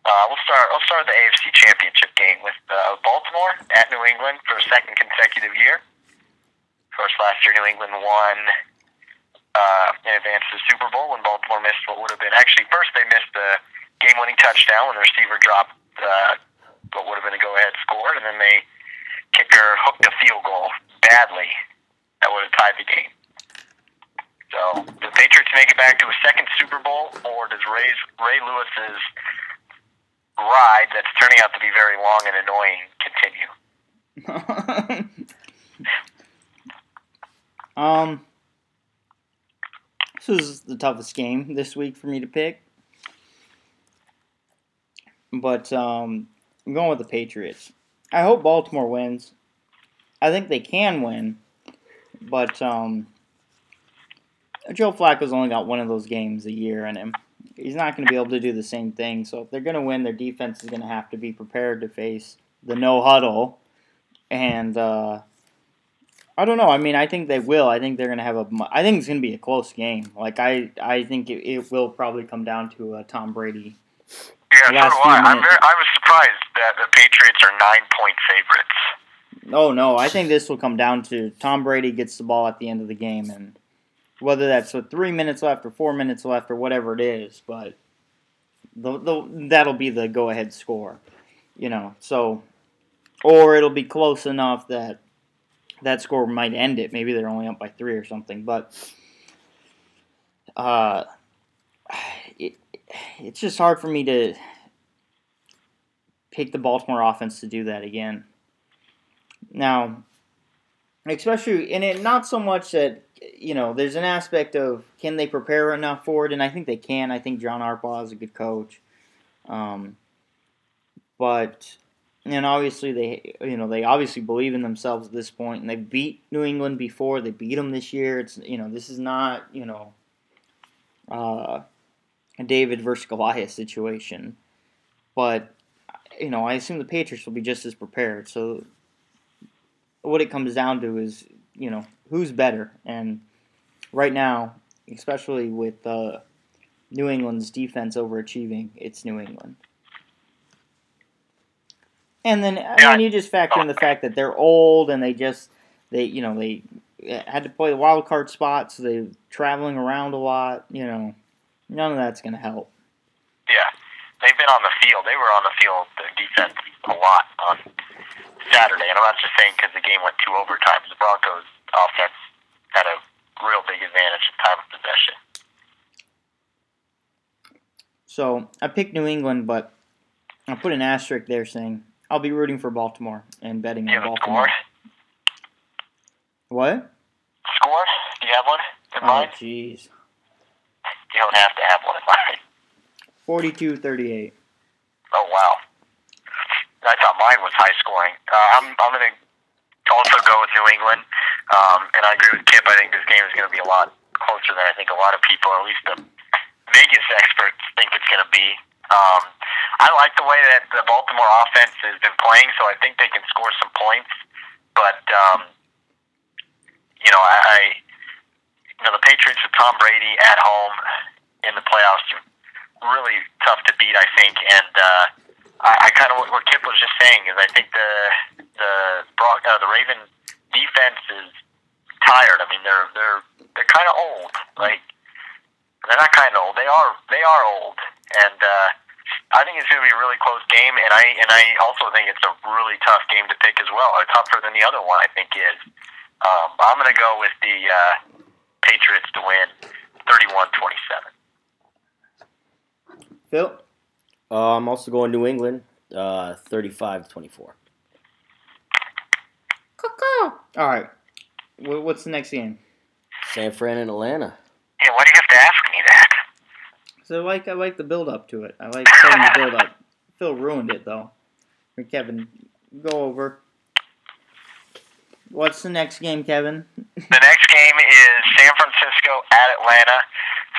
Uh, we'll start. I'll start the AFC Championship game with uh, Baltimore at New England for a second consecutive year. Of course, last year New England won uh, in advance to the Super Bowl when Baltimore missed what would have been actually first they missed the game-winning touchdown when the receiver dropped uh, what would have been a go-ahead score, and then they kicker hooked a field goal badly that would have tied the game. So, the Patriots make it back to a second Super Bowl, or does Ray, Ray Lewis's ride that's turning out to be very long and annoying continue?
um, this is the toughest game this week for me to pick, but um, I'm going with the Patriots. I hope Baltimore wins. I think they can win, but um, Joe Flacco's only got one of those games a year in him. He's not going to be able to do the same thing. So if they're going to win, their defense is going to have to be prepared to face the no huddle and uh, I don't know. I mean, I think they will. I think they're going to have a. I think it's going to be a close game. Like I, I think it, it will probably come down to uh, Tom Brady.
Yeah, so do I. I'm very, I was surprised that the Patriots are nine-point favorites.
Oh no, I think this will come down to Tom Brady gets the ball at the end of the game, and whether that's with three minutes left or four minutes left or whatever it is, but the, the that'll be the go-ahead score. You know, so or it'll be close enough that that score might end it. Maybe they're only up by three or something, but uh, it, it's just hard for me to pick the Baltimore offense to do that again. Now, especially, and it not so much that you know, there's an aspect of can they prepare enough for it, and I think they can. I think John Harbaugh is a good coach, um, but and obviously they you know they obviously believe in themselves at this point, and they beat New England before. They beat them this year. It's you know this is not you know uh, a David versus Goliath situation, but you know I assume the Patriots will be just as prepared. So what it comes down to is you know who's better, and right now, especially with uh, New England's defense overachieving, it's New England. And then I mean, you just factor in the fact that they're old and they just they you know they had to play the wild card spot, so they're traveling around a lot. You know, none of that's going to help.
Yeah, they've been on the field. They were on the field, the defense, a lot on Saturday. And I'm not just saying because the game went two overtimes. The Broncos offense had a real big advantage in time of possession.
So I picked New England, but I put an asterisk there saying I'll be rooting for Baltimore and betting on Baltimore. What?
Score? Do you have one in
Oh,
mind?
jeez.
You don't have to have one in mind.
42-38.
Oh wow! I thought mine was high scoring. Uh, I'm I'm gonna also go with New England, um, and I agree with Kip. I think this game is going to be a lot closer than I think a lot of people, at least the Vegas experts, think it's going to be. Um, I like the way that the Baltimore offense has been playing, so I think they can score some points. But um, you know, I, I you know the Patriots with Tom Brady at home in the playoffs really tough to beat, I think. And uh, I, I kind of what, Kip was just saying is I think the the Bron- uh, the Raven defense is tired. I mean, they're they're they're kind of old. Like they're not kind of old. They are they are old, and uh, I think it's going to be a really close game. And I and I also think it's a really tough game to pick as well, or tougher than the other one. I think is. Um, I'm going to go with the uh, Patriots to win, 31-27.
Phil?
Uh, I'm also going New England, uh, 35-24.
All right. Wh- What's the next game?
San Fran and Atlanta.
Yeah, why do you have to ask me that?
So I like I like the build up to it. I like Kevin's build up. Phil ruined it though. Or Kevin, go over. What's the next game, Kevin?
The next game is San Francisco at Atlanta.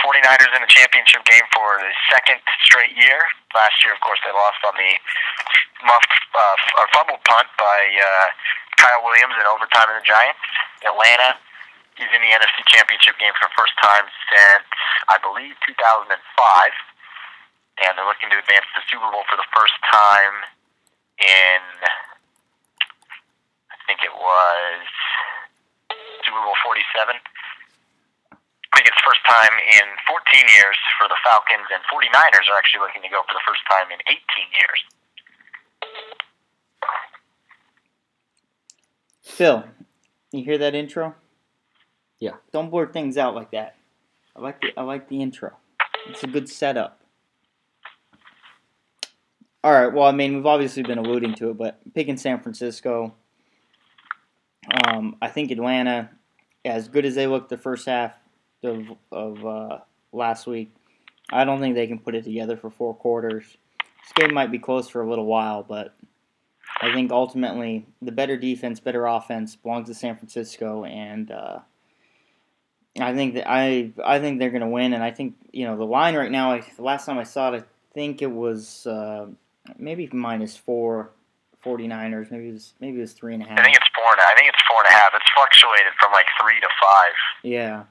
49ers in the championship game for the second straight year. Last year, of course, they lost on the muffed uh, or fumble punt by uh, Kyle Williams in overtime in the Giants. Atlanta is in the NFC championship game for the first time since, I believe, 2005. And they're looking to advance to the Super Bowl for the first time in, I think it was Super Bowl 47. I think it's first time in 14 years for the Falcons, and 49ers are actually looking to go for the first time in 18 years.
Phil, you hear that intro?
Yeah.
Don't blur things out like that. I like the I like the intro. It's a good setup. All right. Well, I mean, we've obviously been alluding to it, but picking San Francisco. Um, I think Atlanta, as good as they looked the first half of of uh, last week, I don't think they can put it together for four quarters. This game might be close for a little while, but I think ultimately the better defense, better offense belongs to San Francisco, and uh, I think that I I think they're going to win. And I think you know the line right now. I, the last time I saw it, I think it was uh, maybe minus four. 49ers, maybe it was maybe it was three and a half.
I think it's four and a, I think it's four and a half. It's fluctuated from like three to five
Yeah,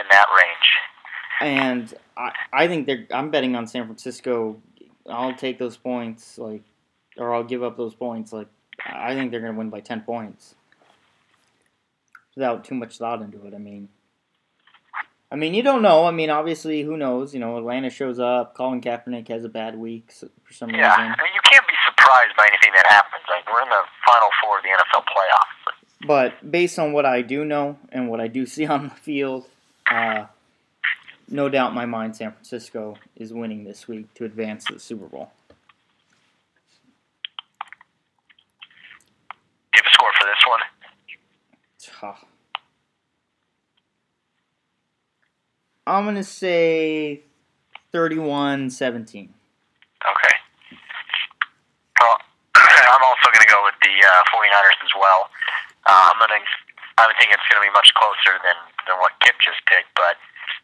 in that range.
and I I think they're I'm betting on San Francisco. I'll take those points, like, or I'll give up those points. Like, I think they're going to win by ten points without too much thought into it. I mean, I mean, you don't know. I mean, obviously, who knows? You know, Atlanta shows up. Colin Kaepernick has a bad week for some
Yeah, I
reason.
mean you can't be surprised by anything that happens. Like we're in the final four of the NFL playoffs.
But based on what I do know and what I do see on the field, uh, no doubt in my mind, San Francisco is winning this week to advance to the Super Bowl.
Do you have a score for this one?
Tough. I'm going to say 31 17.
Okay. Well, I'm also going to go with the uh, 49ers as well. Uh, I'm going to. I would think it's going to be much closer than than what Kip just picked, but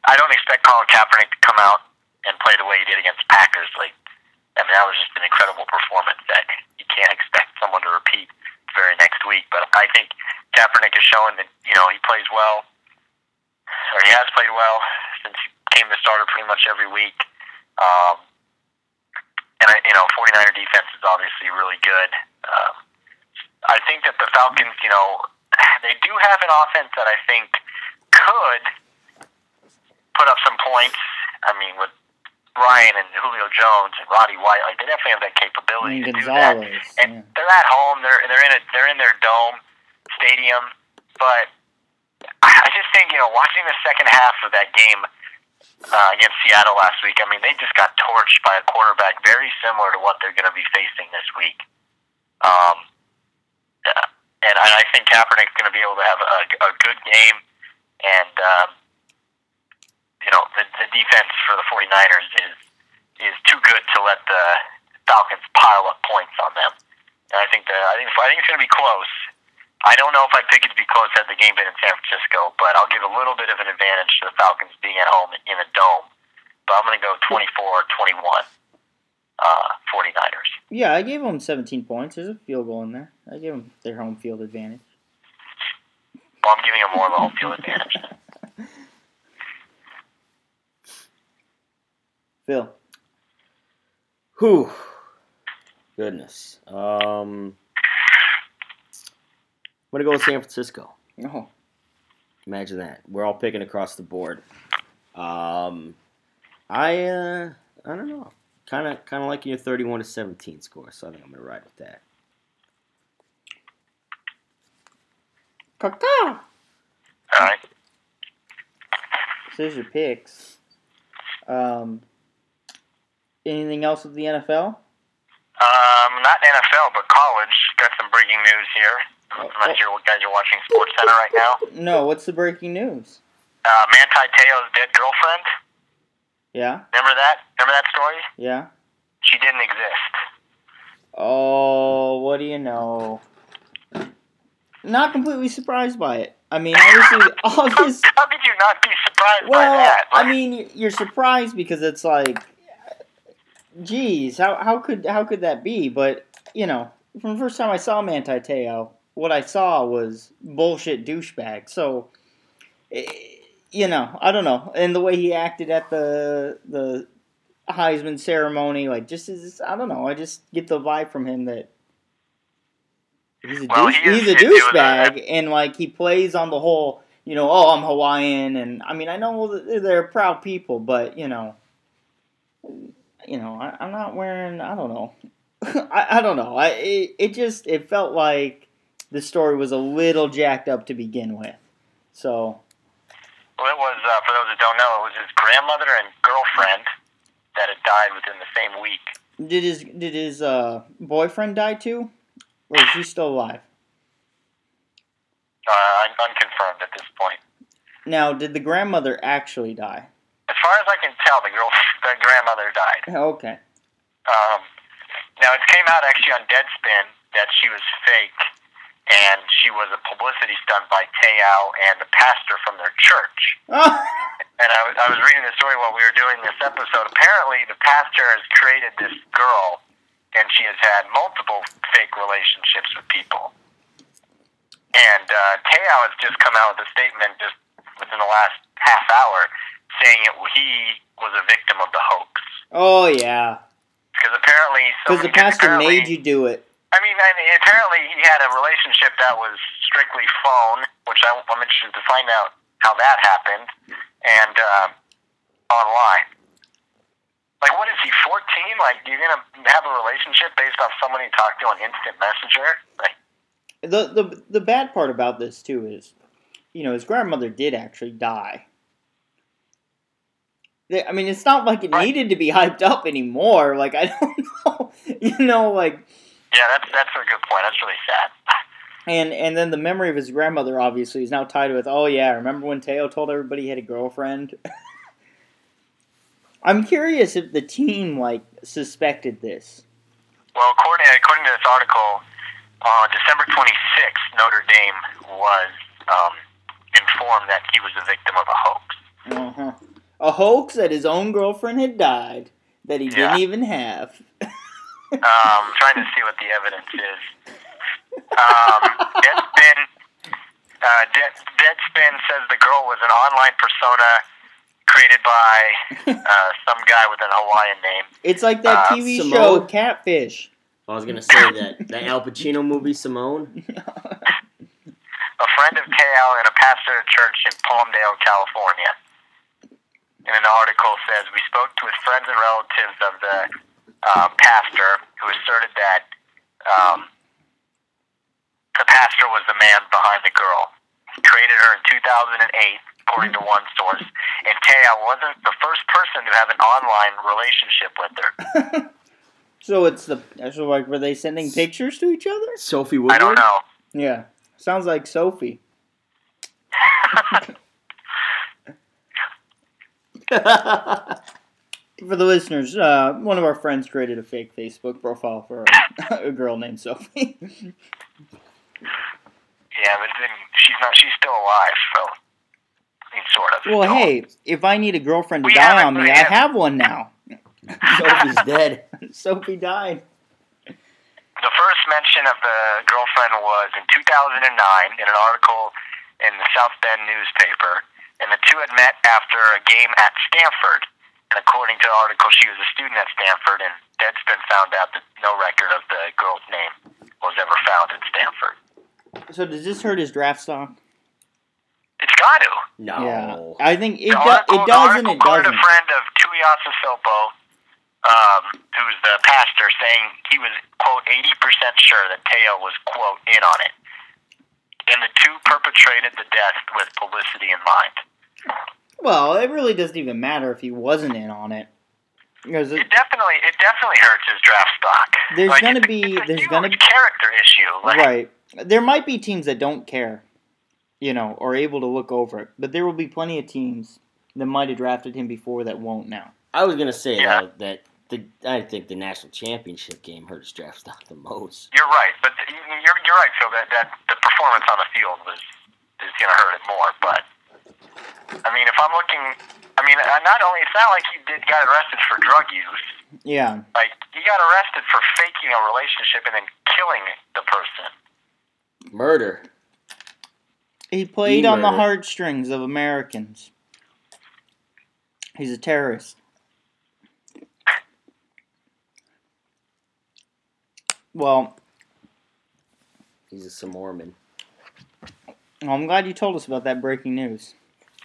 I don't expect Colin Kaepernick to come out and play the way he did against Packers. Like, I mean, that was just an incredible performance that you can't expect someone to repeat the very next week. But I think Kaepernick has shown that you know he plays well, or he has played well since he came the starter pretty much every week. Um, and I, you know, 49er defense is obviously really good. Um, I think that the Falcons, you know, they do have an offense that I think could put up some points. I mean, with Ryan and Julio Jones and Roddy White, like they definitely have that capability
mean,
to do that. And
Yeah.
they're at home. They're they're in a they're in their dome stadium, but I I just think you know watching the second half of that game uh, against Seattle last week. I mean, they just got torched by a quarterback very similar to what they're going to be facing this week. Um, yeah, and I think Kaepernick's going to be able to have a, a good game, and um, you know the the defense for the 49ers is is too good to let the Falcons pile up points on them. And I think that I think I think it's going to be close. I don't know if I'd pick it to be close had the game been in San Francisco, but I'll give a little bit of an advantage to the Falcons being at home in a dome. But I'm going to go 24-21 uh, 49ers.
Yeah, I gave them 17 points. There's a field goal in there. I gave them their home field advantage.
Well, I'm giving them more of a home field advantage.
Phil.
Whew. Goodness. Um, I'm gonna go with San Francisco.
Oh,
Imagine that. We're all picking across the board. Um, I uh, I don't know. Kind of kind of like your 31 to 17 score. So I think I'm gonna ride with that.
caca.
All right.
So there's your picks. Um, anything else with the NFL?
Um, not NFL, but college. Got some breaking news here. I'm not sure what guys are watching Sports Center right now.
No, what's the breaking news?
Uh, Manti Te'o's dead girlfriend.
Yeah,
Remember that? Remember that story?
yeah.
She didn't exist.
Oh, what do you know? Not completely surprised by it. I mean, obviously, obvious.
How could you not be surprised by
Well,
that?
I mean, you're surprised because it's like, geez, how how could how could that be? But you know, from the first time I saw Manti Te'o, what I saw was bullshit douchebag. So, eh, you know, I don't know, and the way he acted at the the Heisman ceremony, like, just is I don't know. I just get the vibe from him that. He's a,
Well,
douche,
he
he's a
it- it was a-
douchebag, and like he plays on the whole you know, oh, I'm Hawaiian, and I mean, I know they're- they're proud people, but you know, you know, I, I'm not wearing. I don't know. I, I don't know. I it, it just it felt like the story was a little jacked up to begin with. So
Well, it was, uh, for those that don't know, it was his grandmother and girlfriend that had died within the same week.
did his did his uh, boyfriend die too, or is he still alive?
Uh, un- unconfirmed at this point.
Now, did the grandmother actually die?
As far as I can tell, the girl, the grandmother died.
Okay.
Um, now it came out actually on Deadspin that she was fake, and she was a publicity stunt by Te'o and the pastor from their church. And I was, I was reading the story while we were doing this episode. Apparently, the pastor has created this girl, and she has had multiple fake relationships with people. And uh, Te'o has just come out with a statement just within the last half hour saying it, he was a victim of the hoax.
oh yeah.
Because apparently,
Because the pastor
apparently-
made you do it.
I mean, I mean, apparently he had a relationship that was strictly phone, which I, I'm interested to find out how that happened, and uh, online. Like, what is he, 14? Like, you're going to have a relationship based off someone you talk to on instant messenger? Like,
The the the bad part about this too is, you know, his grandmother did actually die. I mean, it's not like it needed to be hyped up anymore. Like I don't know, you know, like
yeah, that's that's a good point. That's really sad.
and and then the memory of his grandmother obviously is now tied with. Oh yeah, remember when Te'o told everybody he had a girlfriend? I'm curious if the team like suspected this.
Well, according according to this article, on December 26th, Notre Dame was um, informed that he was a victim of a hoax.
Uh-huh. A hoax that his own girlfriend had died that he
Yeah.
didn't even have.
Um, trying to see what the evidence is. Um, Deadspin, uh, Dead, Deadspin says the girl was an online persona created by uh, some guy with an Hawaiian name.
It's like that
Uh,
TV
Simone?
show Catfish.
I was gonna say that that Al Pacino movie Simone.
a friend of Te'o and a pastor at a church in Palmdale, California. And an article says we spoke to his friends and relatives of the uh, pastor, who asserted that um, the pastor was the man behind the girl. He created her in 2008, according to one source, and Te'o wasn't the first person to have an online relationship with her.
So it's the so like were they sending pictures to each other?
Sophie Woodward.
I don't know.
Yeah, sounds like Sophie. For the listeners, uh, one of our friends created a fake Facebook profile for a, a girl named Sophie.
Yeah, but then she's not. She's still alive, so I mean, sort of.
well,
Still.
hey, if I need a girlfriend to
We
die on me, I
haven't-
have one now.
Sophie's dead.
Sophie died.
The first mention of the girlfriend was in 2009 in an article in the South Bend newspaper, and the two had met after a game at Stanford. And according to the article, she was a student at Stanford, and Deadspin found out that no record of the girl's name was ever found at Stanford.
So does this hurt his draft stock?
It's got to.
No.
Yeah, I think it
The
do, it does
article
and it doesn't.
a friend of Tuiasa Sopo, um, who's the pastor, saying he was, quote, 80% sure that Te'o was, quote, in on it. And the two perpetrated the death with publicity in mind.
Well, it really doesn't even matter if he wasn't in on it. Because it,
It definitely, it definitely hurts his draft stock.
There's
Like,
gonna
it's-
be-
it's a
there's
huge
gonna be-
character issue. Like,
right. There might be teams that don't care, you know, or able to look over it. But there will be plenty of teams that might have drafted him before that won't now.
I was gonna say
Yeah.
though, that the I think the national championship game hurt his draft stock the most.
You're right, but you're you're right, Phil. That that the performance on the field was is going to hurt it more. But I mean, if I'm looking, I mean, uh, not only it's not like he did got arrested for drug use.
Yeah.
Like he got arrested for faking a relationship and then killing the person.
Murder.
He played on the heartstrings of Americans. He's a terrorist. Well,
He's a Samorman.
Oh, I'm glad you told us about that breaking news.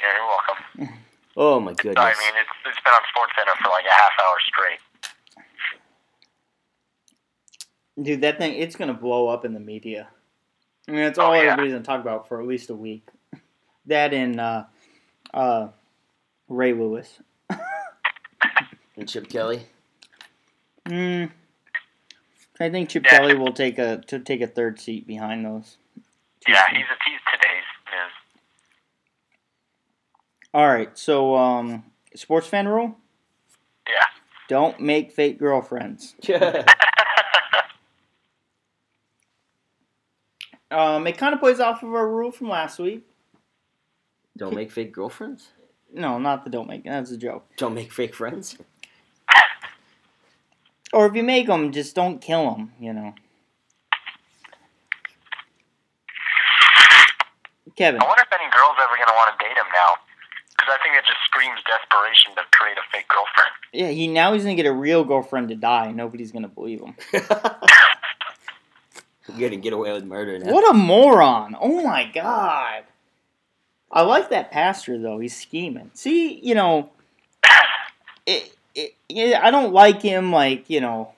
Yeah, you're welcome.
Oh my goodness.
I mean, it's it's been on Sports Center for like a half hour straight.
Dude, that thing, it's going to blow up in the media. I mean, that's all
Oh, yeah.
everybody's going to talk about for at least a week. That and uh, uh, Ray Lewis.
and Chip Kelly.
Mm, I think Chip
Yeah.
Kelly will take a to take a third seat behind those.
Yeah, he's a, he's today's news.
All right, so um, sports fan rule:
Yeah.
don't make fake girlfriends. Um, it kind of plays off of our rule from last week.
Don't make fake girlfriends.
No, not the don't make. That's a joke.
Don't make fake friends.
Or if you make them, just don't kill them. You know. Kevin,
I wonder if any girl's ever gonna want to date him now, because I think it just screams desperation to create a fake girlfriend.
yeah, he now he's gonna get a real girlfriend to die. Nobody's gonna believe him.
You're gonna get away with murder now.
What a moron! Oh my god. I like that pastor though. He's scheming. See, you know, it, it, yeah, I don't like him. Like you know,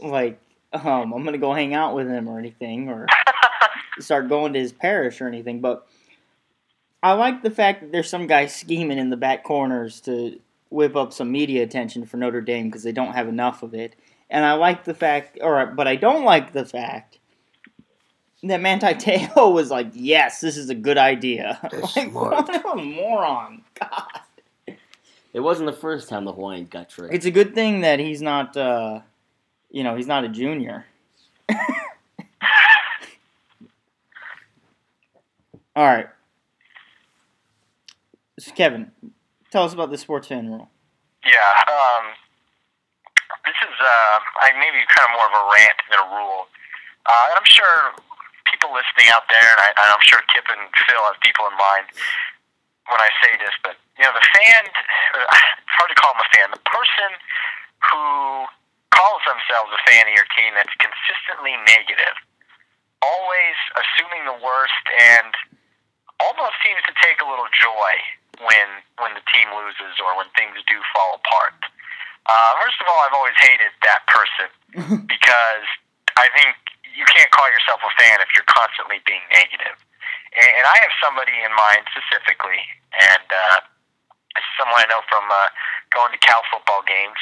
like um, I'm gonna go hang out with him or anything, or start going to his parish or anything. But I like the fact that there's some guy scheming in the back corners to whip up some media attention for Notre Dame because they don't have enough of it. And I like the fact, or but I don't like the fact that Manti Te'o was like, "Yes, this is a good idea." Like,
smart.
what a moron! God,
It wasn't the first time the Hawaiian got tricked.
it's a good thing that he's not, uh, you know, he's not a junior. All right, so Kevin, tell us about the sports fan rule.
Yeah. Um, this is uh, I maybe kind of more of a rant than a rule. Uh, and I'm sure people listening out there, and, I, and I'm sure Kip and Phil have people in mind when I say this, but you know, the fan. It's hard to call him a fan. The person who calls themselves a fan of your team that's consistently negative, always assuming the worst, and almost seems to take a little joy when when the team loses or when things do fall apart. Uh, first of all, I've always hated that person because I think you can't call yourself a fan if you're constantly being negative. And, and I have somebody in mind specifically, and uh, someone I know from uh, going to Cal football games.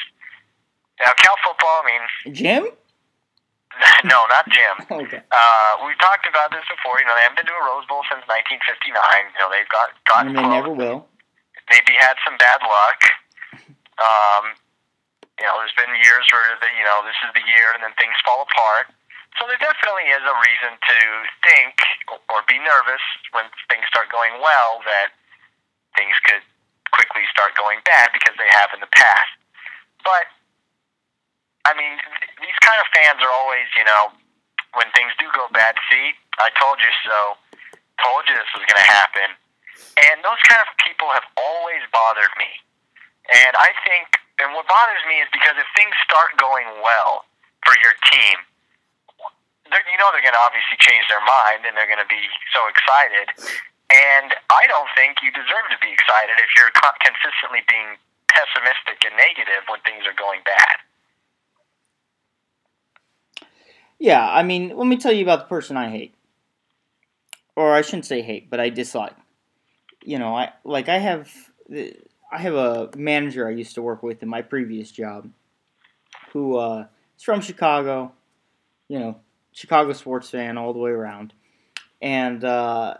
Now, Cal football, I mean,
Jim?
no, not Jim.
Okay.
Uh, we've talked about this before. You know, they haven't been to a Rose Bowl since 1959. You know, they've got gotten
And they
close.
never will.
Maybe had some bad luck. Um, you know, there's been years where the, you know this is the year, and then things fall apart. So there definitely is a reason to think or be nervous when things start going well that things could quickly start going bad because they have in the past. But I mean, th- these kind of fans are always, you know, when things do go bad. See, I told you so. Told you this was going to happen. And those kind of people have always bothered me. And I think, and what bothers me is because if things start going well for your team, you know they're going to obviously change their mind and they're going to be so excited. And I don't think you deserve to be excited if you're consistently being pessimistic and negative when things are going bad.
Yeah, I mean, let me tell you about the person I hate. Or I shouldn't say hate, but I dislike. You know, I like I have I have a manager I used to work with in my previous job who uh is from Chicago, you know, Chicago sports fan all the way around. And uh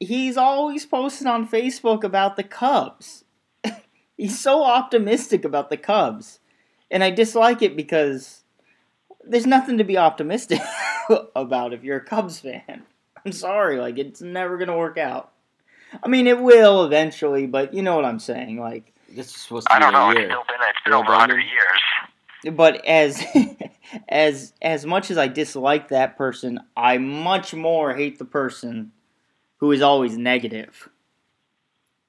he's always posting on Facebook about the Cubs. he's so optimistic about the Cubs. And I dislike it because there's nothing to be optimistic about if you're a Cubs fan. I'm sorry, like it's never gonna work out. I mean, it will eventually, but you know what I'm saying. Like,
This is supposed to
I
be
don't know.
a
It's
year.
still been it's been
Well
over
done,
100 years.
but as as as much as I dislike that person, I much more hate the person who is always negative.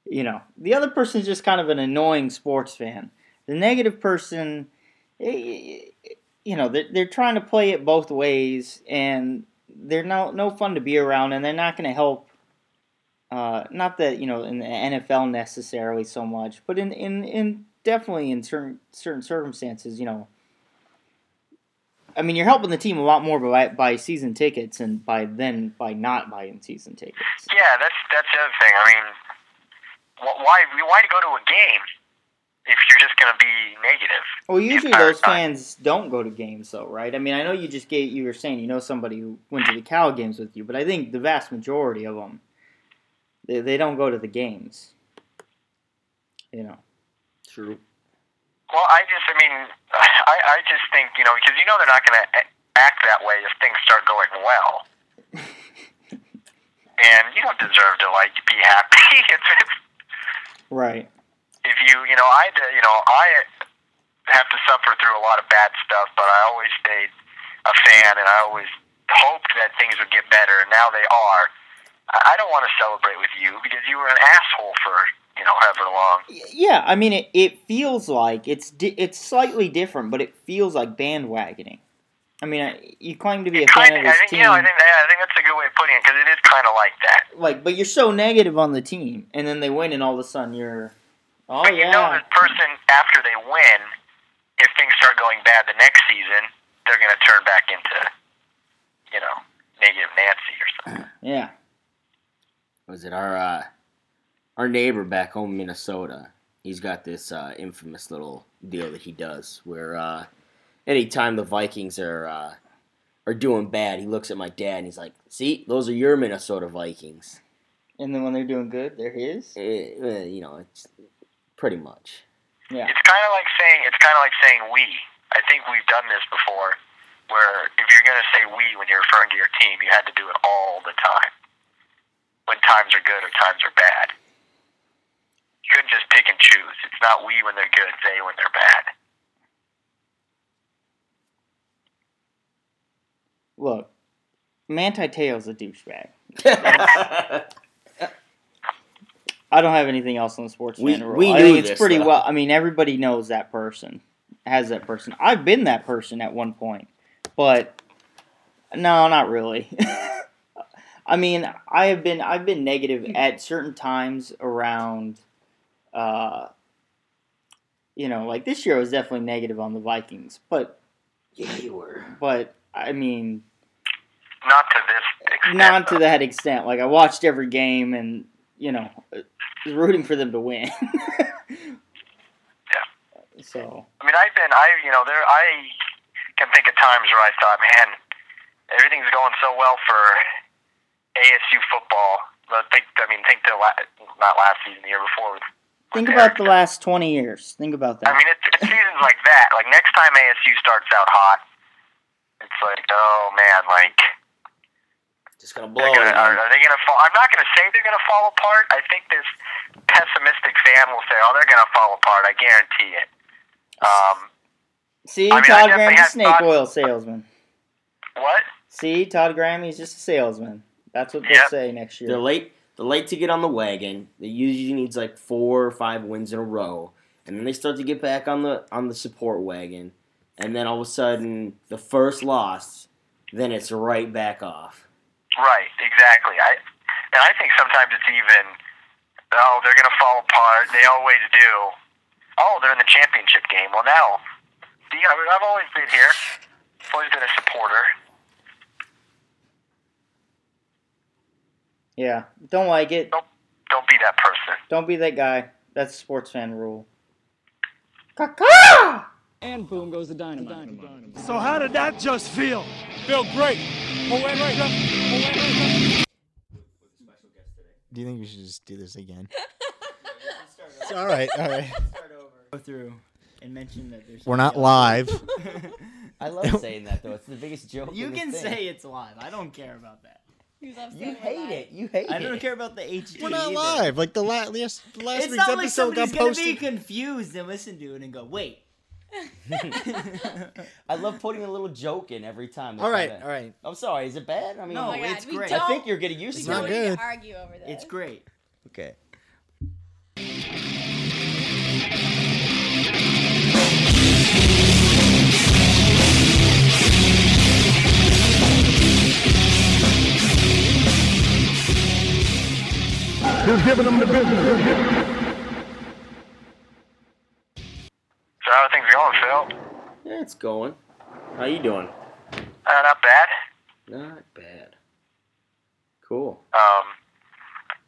You know, the other person's just kind of an annoying sports fan. The negative person, eh, you know, they're, they're trying to play it both ways, and they're no no fun to be around, and they're not going to help. Uh, not that you know in the NFL necessarily so much, but in in in definitely in certain certain circumstances, you know. I mean, you're helping the team a lot more by by season tickets and by then by not buying season tickets.
Yeah, that's that's the other thing. I mean, wh- why why to go to a game if you're just going to be negative?
Well, usually those
time?
fans don't go to games, though, right? I mean, I know you just gave you were saying you know somebody who went to the Cal games with you, but I think the vast majority of them they, they don't go to the games. You know,
True.
Well, I just, I mean, I, I just think, you know, because you know they're not going to act that way if things start going well. and you don't deserve to, like, be happy. if, if,
right?
If you, you know, I, you know, I have to suffer through a lot of bad stuff, but I always stayed a fan and I always hoped that things would get better, and now they are. I don't want to celebrate with you because you were an asshole for, you know, however long.
Yeah, I mean, it, it feels like it's di- it's slightly different, but it feels like bandwagoning. I mean, I- you claim to be a fan of
of, I think,
team,
you know, I think, yeah, I think that's a good way of putting it because it is kind of like that.
like, but you're so negative on the team, and then they win, and all of a sudden you're, oh
but you know
yeah,
the person after they win, if things start going bad the next season, they're going to turn back into, you know, negative Nancy or something.
yeah.
was it our uh, our neighbor back home in Minnesota? He's got this uh, infamous little deal that he does where uh, anytime the Vikings are uh, are doing bad, he looks at my dad and he's like, "See, those are your Minnesota Vikings."
And then when they're doing good, they're his.
Eh, eh, you know, it's pretty much.
Yeah.
It's kind of like saying it's kind of like saying we. I think we've done this before, where if you're going to say we when you're referring to your team, you had to do it all the time. When times are good or times are bad, you couldn't just pick and choose. It's not we when they're good, they when they're bad.
Look, Manti Te'o's a douchebag. I don't have anything else on the sports
We-
fan rule.
we
I think it's
this,
pretty
though.
well. I mean, everybody knows that person, has that person. I've been that person at one point, but no, not really. I mean, I have been I've been negative at certain times around. Uh, you know, like this year, I was definitely negative on the Vikings, but
yeah, you were.
but I mean,
Not to this extent.
not to that extent. Like I watched every game and you know, was rooting for them to win. Yeah. So
I mean, I've been, I, you know, there, I can think of times where I thought, man, everything's going so well for ASU football. But think, I mean, think the la- not last season, the year before. With,
think
with
about the last twenty years. Think about that.
I mean, it's, it's seasons like that. Like next time ASU starts out hot, it's like, oh man, like
Just gonna blow
they're gonna, are, are they gonna fall? I'm not gonna say they're gonna fall apart. I think this pessimistic fan will say, oh, they're gonna fall apart. I guarantee it. Um,
See,
I mean,
Todd
definitely
Graham's a snake
thought-
oil salesman.
what?
See, Todd Graham, he's just a salesman. That's what they'll
Yep.
say next year.
They're late. They're late to get on the wagon. They usually needs like four or five wins in a row, and then they start to get back on the on the support wagon, and then all of a sudden the first loss, then it's right back off.
Right, exactly. I and I think sometimes it's even oh, they're gonna fall apart. They always do. Oh, they're in the championship game. Well now see, I mean, I've always been here. I've always been a supporter.
yeah, don't like it.
Don't be that person.
Don't be that guy. That's sports fan rule. Caca!
And boom goes the dynamite.
So how did that just feel? Feel great.
Do you think we should just do this again? It's all right, all right.
Go through and mention that there's.
We're not live.
I love saying that though. It's the biggest joke.
You
in the
can
thing.
say it's live. I don't care about that.
you hate it. You hate it.
I
it.
don't care about the HD.
We're not
either.
live. Like the last last, last
It's
week's
not like
episode got
somebody's gonna be confused and listen to it and go, "Wait."
I love putting a little joke in every time.
All right, all right.
I'm sorry. Is it bad? I mean,
no,
oh
it's great.
I think you're getting used to it.
It's
good.
Argue over this.
It's great.
Okay.
Who's giving them the business?
So how are things going, Phil?
Yeah, it's going. How you doing?
Uh, not bad.
Not bad. Cool.
Um,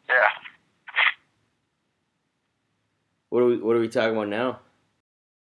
yeah.
What are we What are we talking about now?